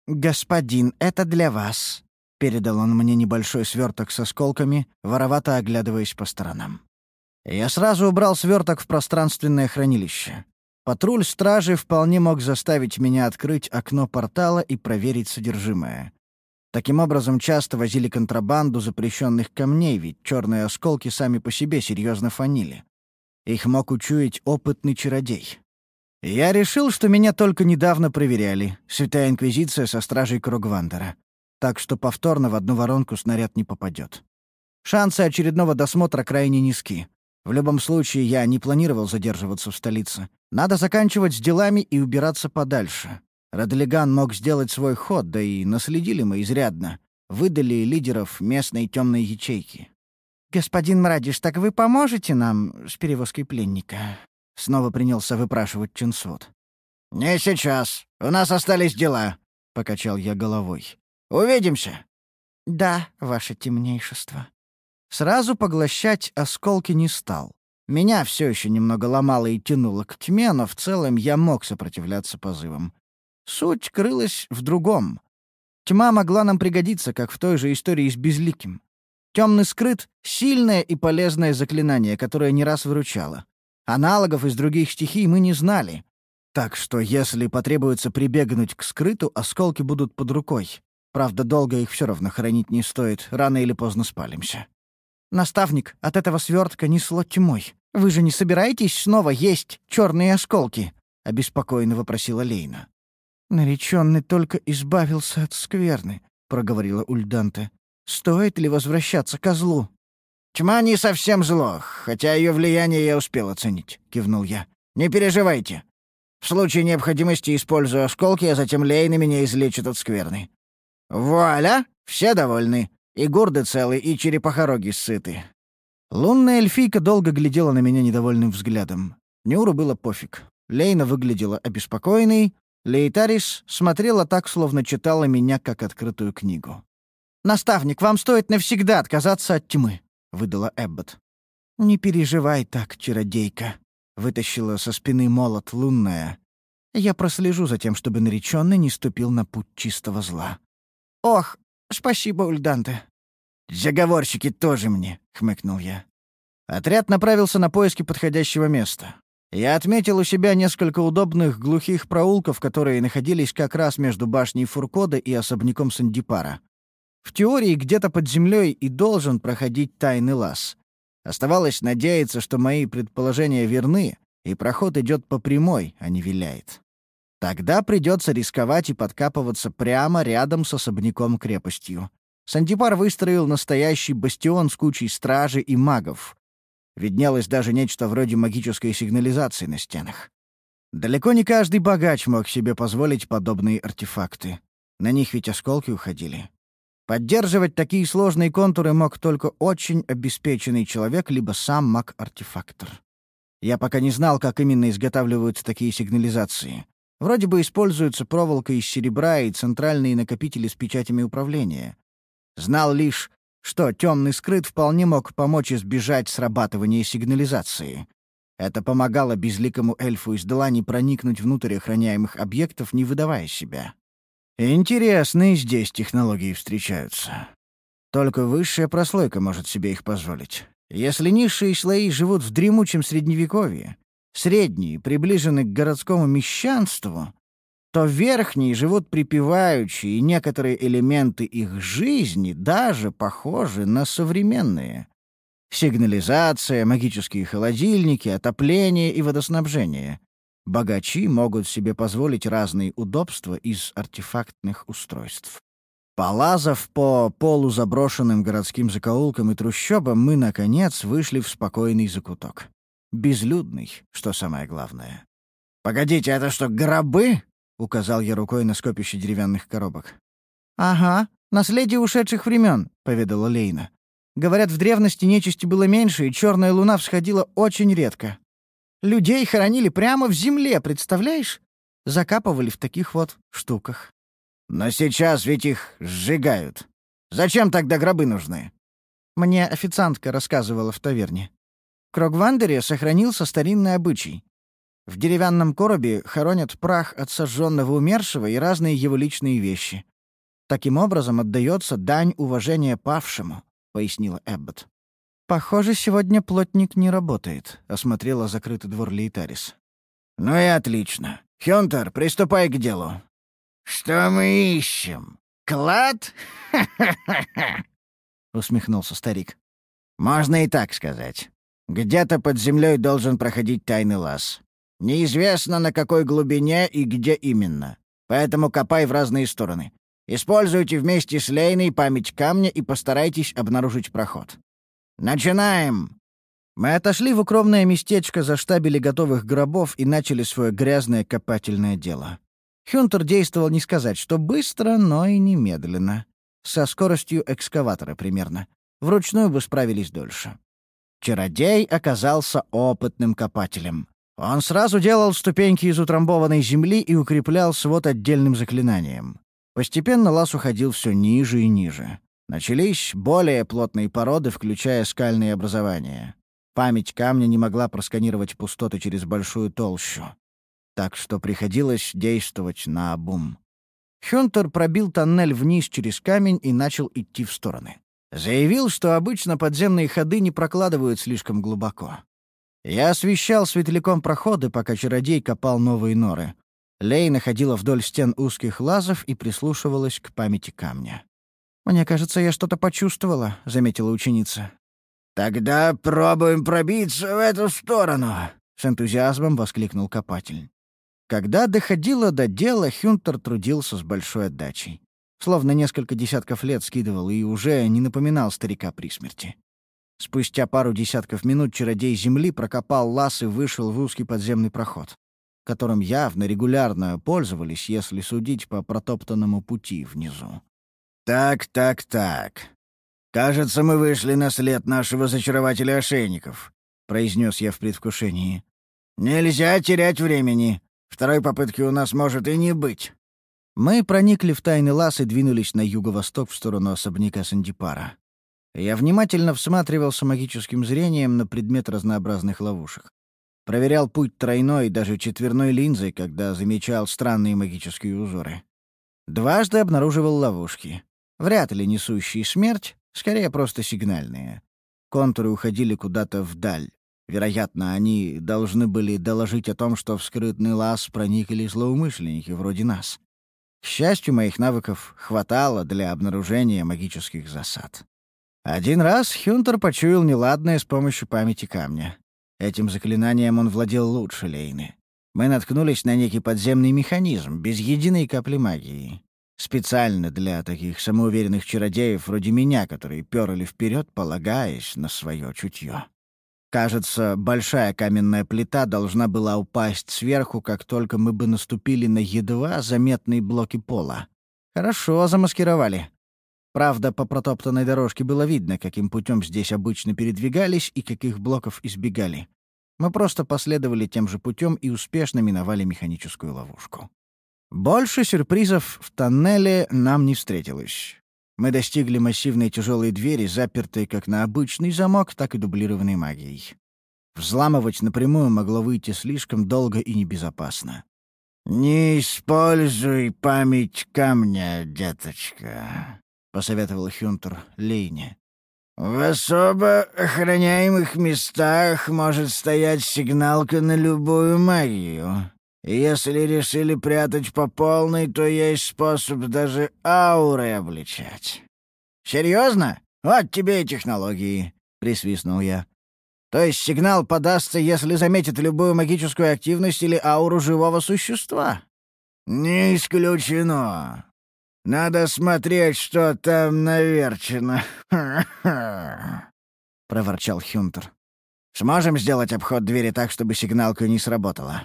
«Господин, это для вас». Передал он мне небольшой сверток с осколками, воровато оглядываясь по сторонам. Я сразу убрал сверток в пространственное хранилище. Патруль стражи вполне мог заставить меня открыть окно портала и проверить содержимое. Таким образом, часто возили контрабанду запрещенных камней, ведь черные осколки сами по себе серьезно фанили. Их мог учуять опытный чародей. Я решил, что меня только недавно проверяли, Святая Инквизиция со стражей Кругвандера так что повторно в одну воронку снаряд не попадет. Шансы очередного досмотра крайне низки. В любом случае, я не планировал задерживаться в столице. Надо заканчивать с делами и убираться подальше. Радлиган мог сделать свой ход, да и наследили мы изрядно. Выдали лидеров местной темной ячейки. «Господин Мрадиш, так вы поможете нам с перевозкой пленника?» Снова принялся выпрашивать Ченсот. «Не сейчас. У нас остались дела», — покачал я головой. Увидимся». «Да, ваше темнейшество». Сразу поглощать осколки не стал. Меня все еще немного ломало и тянуло к тьме, но в целом я мог сопротивляться позывам. Суть крылась в другом. Тьма могла нам пригодиться, как в той же истории с Безликим. Темный скрыт — сильное и полезное заклинание, которое не раз выручало. Аналогов из других стихий мы не знали. Так что, если потребуется прибегнуть к скрыту, осколки будут под рукой. Правда, долго их все равно хранить не стоит, рано или поздно спалимся. «Наставник, от этого свертка несло тьмой. Вы же не собираетесь снова есть черные осколки?» — обеспокоенно вопросила Лейна. «Нареченный только избавился от скверны», — проговорила Ульданте. «Стоит ли возвращаться к злу?» «Тьма не совсем зло, хотя ее влияние я успел оценить», — кивнул я. «Не переживайте. В случае необходимости использую осколки, а затем Лейна меня излечит от скверны. «Вуаля! Все довольны. И гурды целы, и черепахороги сыты». Лунная эльфийка долго глядела на меня недовольным взглядом. Нюру было пофиг. Лейна выглядела обеспокоенной, Лейтарис смотрела так, словно читала меня как открытую книгу. «Наставник, вам стоит навсегда отказаться от тьмы», — выдала Эббот. «Не переживай так, чародейка», — вытащила со спины молот лунная. «Я прослежу за тем, чтобы нареченный не ступил на путь чистого зла. «Ох, спасибо, Ульданте». «Заговорщики тоже мне», — хмыкнул я. Отряд направился на поиски подходящего места. Я отметил у себя несколько удобных глухих проулков, которые находились как раз между башней Фуркода и особняком Сандипара. В теории где-то под землей и должен проходить тайный лаз. Оставалось надеяться, что мои предположения верны, и проход идет по прямой, а не виляет. Тогда придется рисковать и подкапываться прямо рядом с особняком-крепостью. Сантипар выстроил настоящий бастион с кучей стражи и магов. Виднелось даже нечто вроде магической сигнализации на стенах. Далеко не каждый богач мог себе позволить подобные артефакты. На них ведь осколки уходили. Поддерживать такие сложные контуры мог только очень обеспеченный человек, либо сам маг-артефактор. Я пока не знал, как именно изготавливаются такие сигнализации. Вроде бы используются проволока из серебра и центральные накопители с печатями управления. Знал лишь, что темный скрыт вполне мог помочь избежать срабатывания сигнализации. Это помогало безликому эльфу из Делани проникнуть внутрь охраняемых объектов, не выдавая себя. Интересные здесь технологии встречаются. Только высшая прослойка может себе их позволить. Если низшие слои живут в дремучем средневековье, средние приближены к городскому мещанству, то верхние живут припеваючи, и некоторые элементы их жизни даже похожи на современные. Сигнализация, магические холодильники, отопление и водоснабжение. Богачи могут себе позволить разные удобства из артефактных устройств. Полазав по полузаброшенным городским закоулкам и трущобам, мы, наконец, вышли в спокойный закуток. Безлюдный, что самое главное. «Погодите, это что, гробы?» — указал я рукой на скопище деревянных коробок. «Ага, наследие ушедших времен», — поведала Лейна. «Говорят, в древности нечисти было меньше, и черная луна всходила очень редко. Людей хоронили прямо в земле, представляешь? Закапывали в таких вот штуках». «Но сейчас ведь их сжигают. Зачем тогда гробы нужны?» Мне официантка рассказывала в таверне. В Крогвандере сохранился старинный обычай. В деревянном коробе хоронят прах от сожженного умершего и разные его личные вещи. Таким образом отдается дань уважения павшему», — пояснила Эббот. «Похоже, сегодня плотник не работает», — осмотрела закрытый двор Лейтарис. «Ну и отлично. Хюнтер, приступай к делу». «Что мы ищем? Клад?» — усмехнулся старик. «Можно и так сказать. Где-то под землей должен проходить тайный лаз. Неизвестно, на какой глубине и где именно. Поэтому копай в разные стороны. Используйте вместе с Лейной память камня и постарайтесь обнаружить проход. Начинаем!» Мы отошли в укромное местечко за штабели готовых гробов и начали свое грязное копательное дело. Хюнтер действовал не сказать, что быстро, но и немедленно. Со скоростью экскаватора примерно. Вручную бы справились дольше. Чародей оказался опытным копателем. Он сразу делал ступеньки из утрамбованной земли и укреплял свод отдельным заклинанием. Постепенно лаз уходил все ниже и ниже. Начались более плотные породы, включая скальные образования. Память камня не могла просканировать пустоты через большую толщу. Так что приходилось действовать на обум. Хюнтер пробил тоннель вниз через камень и начал идти в стороны. Заявил, что обычно подземные ходы не прокладывают слишком глубоко. Я освещал светляком проходы, пока чародей копал новые норы. Лей находила вдоль стен узких лазов и прислушивалась к памяти камня. «Мне кажется, я что-то почувствовала», — заметила ученица. «Тогда пробуем пробиться в эту сторону», — с энтузиазмом воскликнул копатель. Когда доходило до дела, Хюнтер трудился с большой отдачей. Словно несколько десятков лет скидывал и уже не напоминал старика при смерти. Спустя пару десятков минут чародей земли прокопал лаз и вышел в узкий подземный проход, которым явно регулярно пользовались, если судить по протоптанному пути внизу. «Так, так, так. Кажется, мы вышли на след нашего зачарователя ошейников», — произнес я в предвкушении. «Нельзя терять времени. Второй попытки у нас может и не быть». Мы проникли в тайный лаз и двинулись на юго-восток в сторону особняка Сандипара. Я внимательно всматривался магическим зрением на предмет разнообразных ловушек. Проверял путь тройной и даже четверной линзой, когда замечал странные магические узоры. Дважды обнаруживал ловушки. Вряд ли несущие смерть, скорее просто сигнальные. Контуры уходили куда-то вдаль. Вероятно, они должны были доложить о том, что в скрытный лаз проникли злоумышленники вроде нас. К счастью, моих навыков хватало для обнаружения магических засад. Один раз Хюнтер почуял неладное с помощью памяти камня. Этим заклинанием он владел лучше Лейны. Мы наткнулись на некий подземный механизм, без единой капли магии. Специально для таких самоуверенных чародеев вроде меня, которые перли вперед, полагаясь на свое чутье. Кажется, большая каменная плита должна была упасть сверху, как только мы бы наступили на едва заметные блоки пола. Хорошо замаскировали. Правда, по протоптанной дорожке было видно, каким путем здесь обычно передвигались и каких блоков избегали. Мы просто последовали тем же путем и успешно миновали механическую ловушку. Больше сюрпризов в тоннеле нам не встретилось. Мы достигли массивной тяжелой двери, запертой как на обычный замок, так и дублированной магией. Взламывать напрямую могло выйти слишком долго и небезопасно. «Не используй память камня, деточка», — посоветовал Хюнтер Лейне. «В особо охраняемых местах может стоять сигналка на любую магию. Если решили прятать по полной, то есть способ даже ауры обличать. «Серьезно? Вот тебе и технологии», — присвистнул я. «То есть сигнал подастся, если заметит любую магическую активность или ауру живого существа?» «Не исключено. Надо смотреть, что там наверчено», — проворчал Хюнтер. «Сможем сделать обход двери так, чтобы сигналка не сработала?»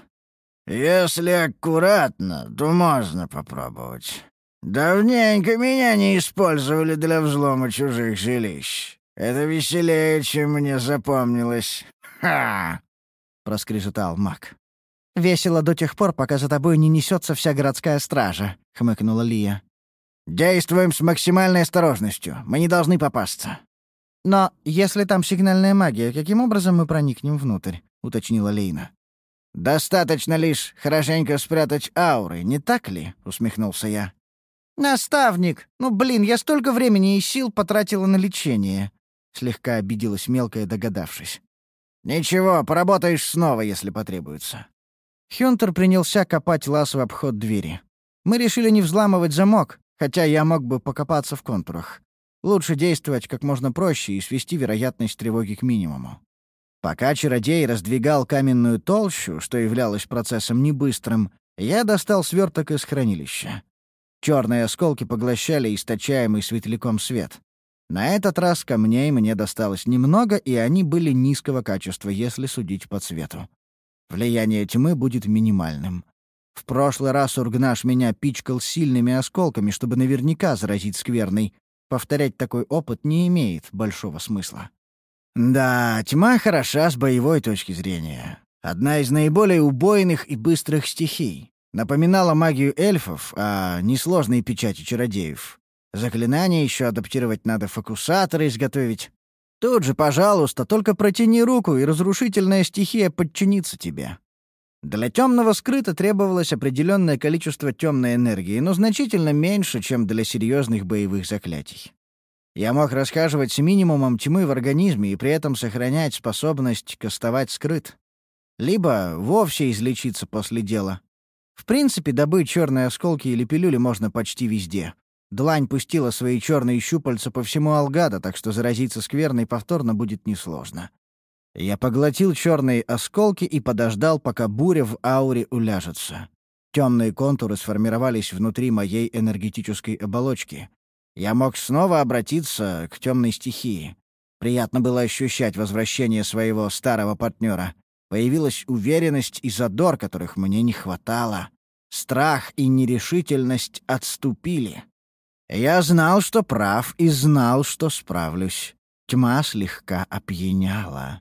«Если аккуратно, то можно попробовать. Давненько меня не использовали для взлома чужих жилищ. Это веселее, чем мне запомнилось. Ха!» — проскрежетал маг. «Весело до тех пор, пока за тобой не несется вся городская стража», — хмыкнула Лия. «Действуем с максимальной осторожностью. Мы не должны попасться». «Но если там сигнальная магия, каким образом мы проникнем внутрь?» — уточнила Лейна. «Достаточно лишь хорошенько спрятать ауры, не так ли?» — усмехнулся я. «Наставник! Ну, блин, я столько времени и сил потратила на лечение!» Слегка обиделась мелкая, догадавшись. «Ничего, поработаешь снова, если потребуется». Хюнтер принялся копать лаз в обход двери. Мы решили не взламывать замок, хотя я мог бы покопаться в контурах. Лучше действовать как можно проще и свести вероятность тревоги к минимуму. Пока чародей раздвигал каменную толщу, что являлось процессом небыстрым, я достал сверток из хранилища. Черные осколки поглощали источаемый светляком свет. На этот раз камней мне досталось немного, и они были низкого качества, если судить по цвету. Влияние тьмы будет минимальным. В прошлый раз Ургнаш меня пичкал сильными осколками, чтобы наверняка заразить скверной. Повторять такой опыт не имеет большого смысла. Да, тьма хороша с боевой точки зрения. Одна из наиболее убойных и быстрых стихий. Напоминала магию эльфов, а не сложные печати чародеев. Заклинания еще адаптировать надо, фокусаторы изготовить. Тут же, пожалуйста, только протяни руку, и разрушительная стихия подчинится тебе. Для темного скрыта требовалось определенное количество темной энергии, но значительно меньше, чем для серьезных боевых заклятий. Я мог расхаживать с минимумом тьмы в организме и при этом сохранять способность кастовать скрыт. Либо вовсе излечиться после дела. В принципе, добыть черные осколки или пилюли можно почти везде. Длань пустила свои черные щупальца по всему Алгада, так что заразиться скверной повторно будет несложно. Я поглотил черные осколки и подождал, пока буря в ауре уляжется. Темные контуры сформировались внутри моей энергетической оболочки. Я мог снова обратиться к темной стихии. Приятно было ощущать возвращение своего старого партнера. Появилась уверенность и задор, которых мне не хватало. Страх и нерешительность отступили. Я знал, что прав, и знал, что справлюсь. Тьма слегка опьяняла.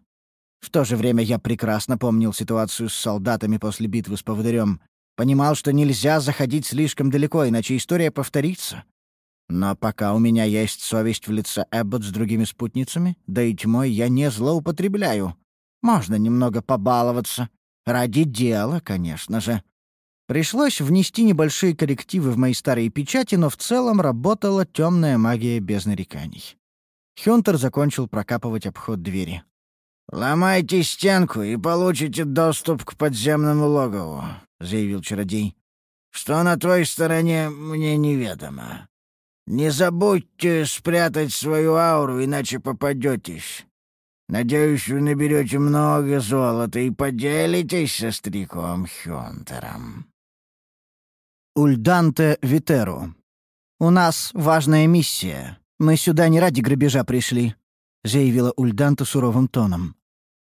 В то же время я прекрасно помнил ситуацию с солдатами после битвы с поводырем. Понимал, что нельзя заходить слишком далеко, иначе история повторится. Но пока у меня есть совесть в лице Эббот с другими спутницами, да и тьмой я не злоупотребляю. Можно немного побаловаться. Ради дела, конечно же. Пришлось внести небольшие коррективы в мои старые печати, но в целом работала темная магия без нареканий. Хюнтер закончил прокапывать обход двери. «Ломайте стенку и получите доступ к подземному логову», — заявил чародей. «Что на твоей стороне, мне неведомо. Не забудьте спрятать свою ауру, иначе попадетесь. Надеюсь, вы наберете много золота и поделитесь со стариком Хюнтером». Ульданте Витеру. «У нас важная миссия. Мы сюда не ради грабежа пришли», — заявила Ульданта суровым тоном.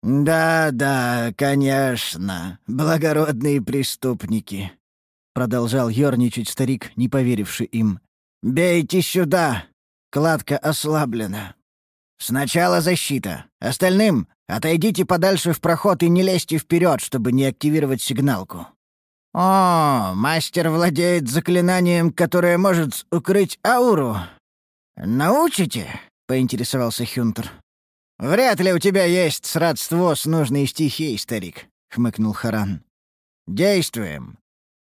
«Да, да, конечно, благородные преступники», — продолжал ерничать старик, не поверивший им. «Бейте сюда! Кладка ослаблена. Сначала защита. Остальным отойдите подальше в проход и не лезьте вперед, чтобы не активировать сигналку». «О, мастер владеет заклинанием, которое может укрыть ауру. Научите?» — поинтересовался Хюнтер. «Вряд ли у тебя есть сродство с нужной стихией, старик», — хмыкнул Харан. «Действуем».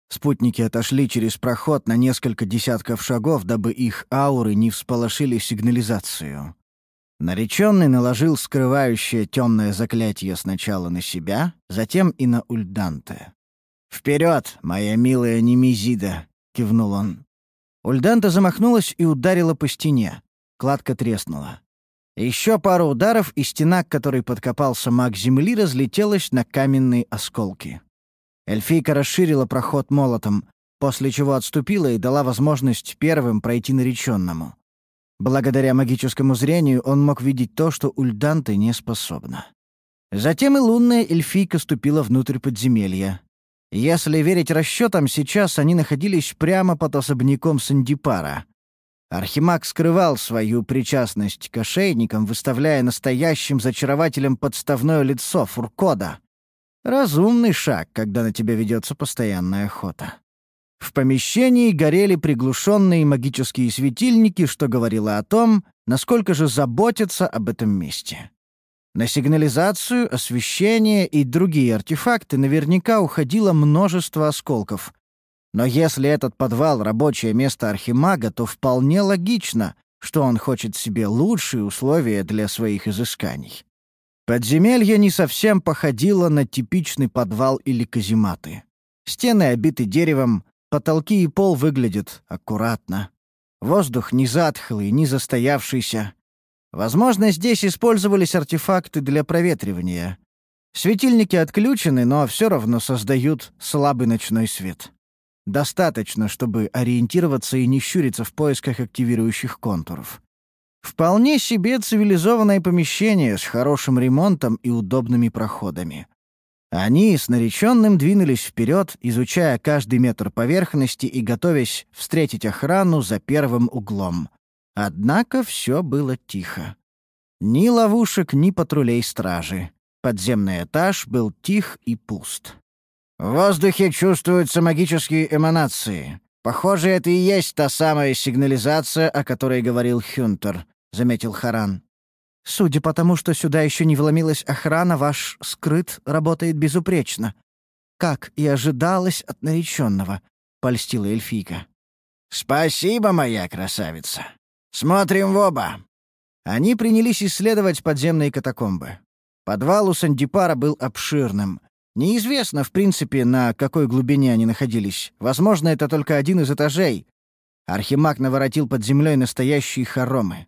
Спутники отошли через проход на несколько десятков шагов, дабы их ауры не всполошили сигнализацию. Нареченный наложил скрывающее темное заклятие сначала на себя, затем и на Ульданте. «Вперед, моя милая Немезида!» — кивнул он. Ульданта замахнулась и ударила по стене. Кладка треснула. Еще пару ударов, и стена, к которой подкопался маг земли, разлетелась на каменные осколки. Эльфийка расширила проход молотом, после чего отступила и дала возможность первым пройти нареченному. Благодаря магическому зрению он мог видеть то, что Ульданты не способна. Затем и лунная эльфийка ступила внутрь подземелья. Если верить расчетам, сейчас они находились прямо под особняком Сандипара. Архимаг скрывал свою причастность к ошейникам, выставляя настоящим зачарователем подставное лицо Фуркода. Разумный шаг, когда на тебя ведется постоянная охота. В помещении горели приглушенные магические светильники, что говорило о том, насколько же заботятся об этом месте. На сигнализацию, освещение и другие артефакты наверняка уходило множество осколков. Но если этот подвал — рабочее место архимага, то вполне логично, что он хочет себе лучшие условия для своих изысканий. Подземелье не совсем походило на типичный подвал или казематы. Стены обиты деревом, потолки и пол выглядят аккуратно. Воздух не затхлый, не застоявшийся. Возможно, здесь использовались артефакты для проветривания. Светильники отключены, но все равно создают слабый ночной свет. Достаточно, чтобы ориентироваться и не щуриться в поисках активирующих контуров. Вполне себе цивилизованное помещение с хорошим ремонтом и удобными проходами. Они с нареченным двинулись вперед, изучая каждый метр поверхности и готовясь встретить охрану за первым углом. Однако все было тихо. Ни ловушек, ни патрулей стражи. Подземный этаж был тих и пуст. В воздухе чувствуются магические эманации. Похоже, это и есть та самая сигнализация, о которой говорил Хюнтер, заметил Харан. Судя по тому, что сюда еще не вломилась охрана, ваш скрыт работает безупречно. Как и ожидалось от нареченного, польстила эльфийка. Спасибо, моя красавица. Смотрим в оба. Они принялись исследовать подземные катакомбы. Подвал у Сандипара был обширным. Неизвестно, в принципе, на какой глубине они находились. Возможно, это только один из этажей. Архимаг наворотил под землей настоящие хоромы.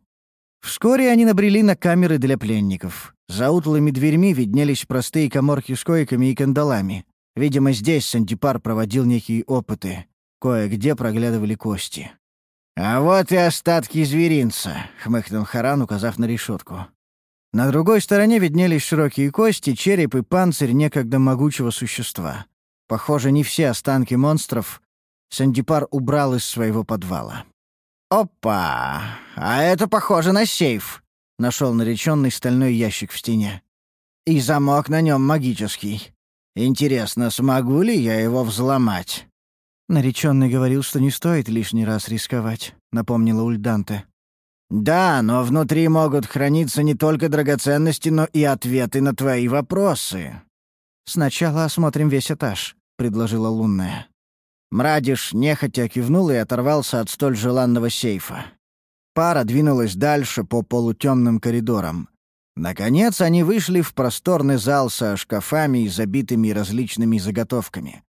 Вскоре они набрели на камеры для пленников. За утлыми дверьми виднелись простые коморки с койками и кандалами. Видимо, здесь Сантипар проводил некие опыты. Кое-где проглядывали кости. «А вот и остатки зверинца», — хмыкнул Харан, указав на решетку. На другой стороне виднелись широкие кости, череп и панцирь некогда могучего существа. Похоже, не все останки монстров Сандипар убрал из своего подвала. «Опа! А это похоже на сейф!» — нашел нареченный стальной ящик в стене. «И замок на нем магический. Интересно, смогу ли я его взломать?» Нареченный говорил, что не стоит лишний раз рисковать, — напомнила Ульданте. «Да, но внутри могут храниться не только драгоценности, но и ответы на твои вопросы». «Сначала осмотрим весь этаж», — предложила Лунная. Мрадиш нехотя кивнул и оторвался от столь желанного сейфа. Пара двинулась дальше по полутемным коридорам. Наконец они вышли в просторный зал со шкафами, забитыми различными заготовками.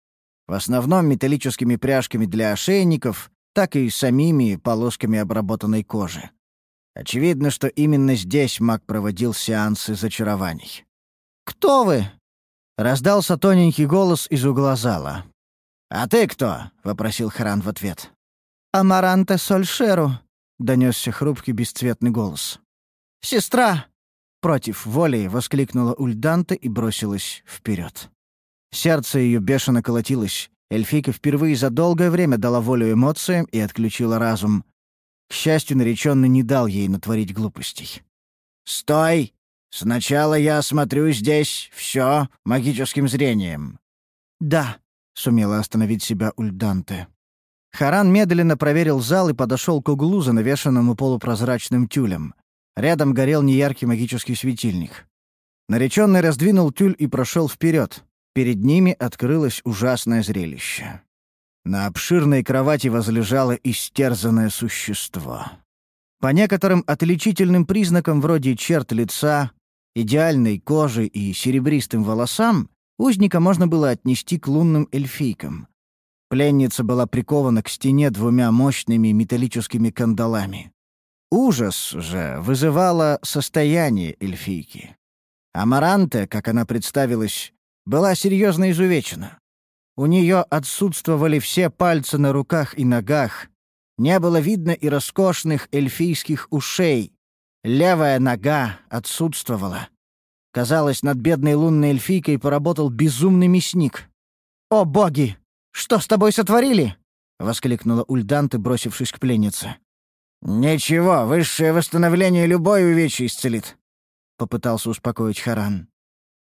В основном металлическими пряжками для ошейников, так и самими полосками обработанной кожи. Очевидно, что именно здесь маг проводил сеансы зачарований. «Кто вы?» — раздался тоненький голос из угла зала. «А ты кто?» — вопросил Харан в ответ. «Амаранте Сольшеру», — донесся хрупкий бесцветный голос. «Сестра!» — против воли воскликнула Ульданта и бросилась вперед. Сердце ее бешено колотилось. Эльфийка впервые за долгое время дала волю эмоциям и отключила разум, к счастью, нареченный не дал ей натворить глупостей. «Стой! Сначала я осмотрю здесь все магическим зрением». «Да», — сумела остановить себя Ульданте. Харан медленно проверил зал и подошел к углу, занавешенному полупрозрачным тюлем. Рядом горел неяркий магический светильник. Нареченный раздвинул тюль и прошел вперед. Перед ними открылось ужасное зрелище. На обширной кровати возлежало истерзанное существо. По некоторым отличительным признакам вроде черт лица, идеальной кожи и серебристым волосам узника можно было отнести к лунным эльфийкам. Пленница была прикована к стене двумя мощными металлическими кандалами. Ужас же вызывало состояние эльфийки. Амаранте, как она представилась, была серьезно изувечена. У нее отсутствовали все пальцы на руках и ногах. Не было видно и роскошных эльфийских ушей. Левая нога отсутствовала. Казалось, над бедной лунной эльфийкой поработал безумный мясник. «О, боги! Что с тобой сотворили?» — воскликнула Ульданте, бросившись к пленнице. «Ничего, высшее восстановление любой увечья исцелит», — попытался успокоить Харан.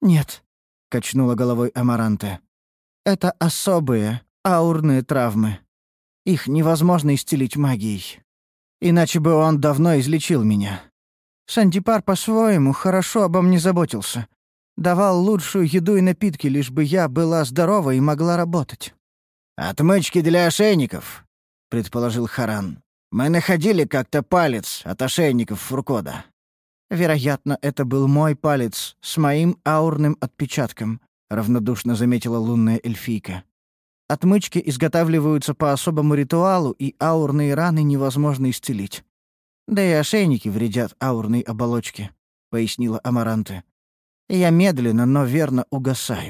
«Нет», — качнула головой Амаранте. Это особые, аурные травмы. Их невозможно исцелить магией. Иначе бы он давно излечил меня. Сандипар по-своему хорошо обо мне заботился. Давал лучшую еду и напитки, лишь бы я была здорова и могла работать. «Отмычки для ошейников», — предположил Харан. «Мы находили как-то палец от ошейников Фуркода». «Вероятно, это был мой палец с моим аурным отпечатком», — равнодушно заметила лунная эльфийка. «Отмычки изготавливаются по особому ритуалу, и аурные раны невозможно исцелить. Да и ошейники вредят аурной оболочке», — пояснила Амаранте. «Я медленно, но верно угасаю».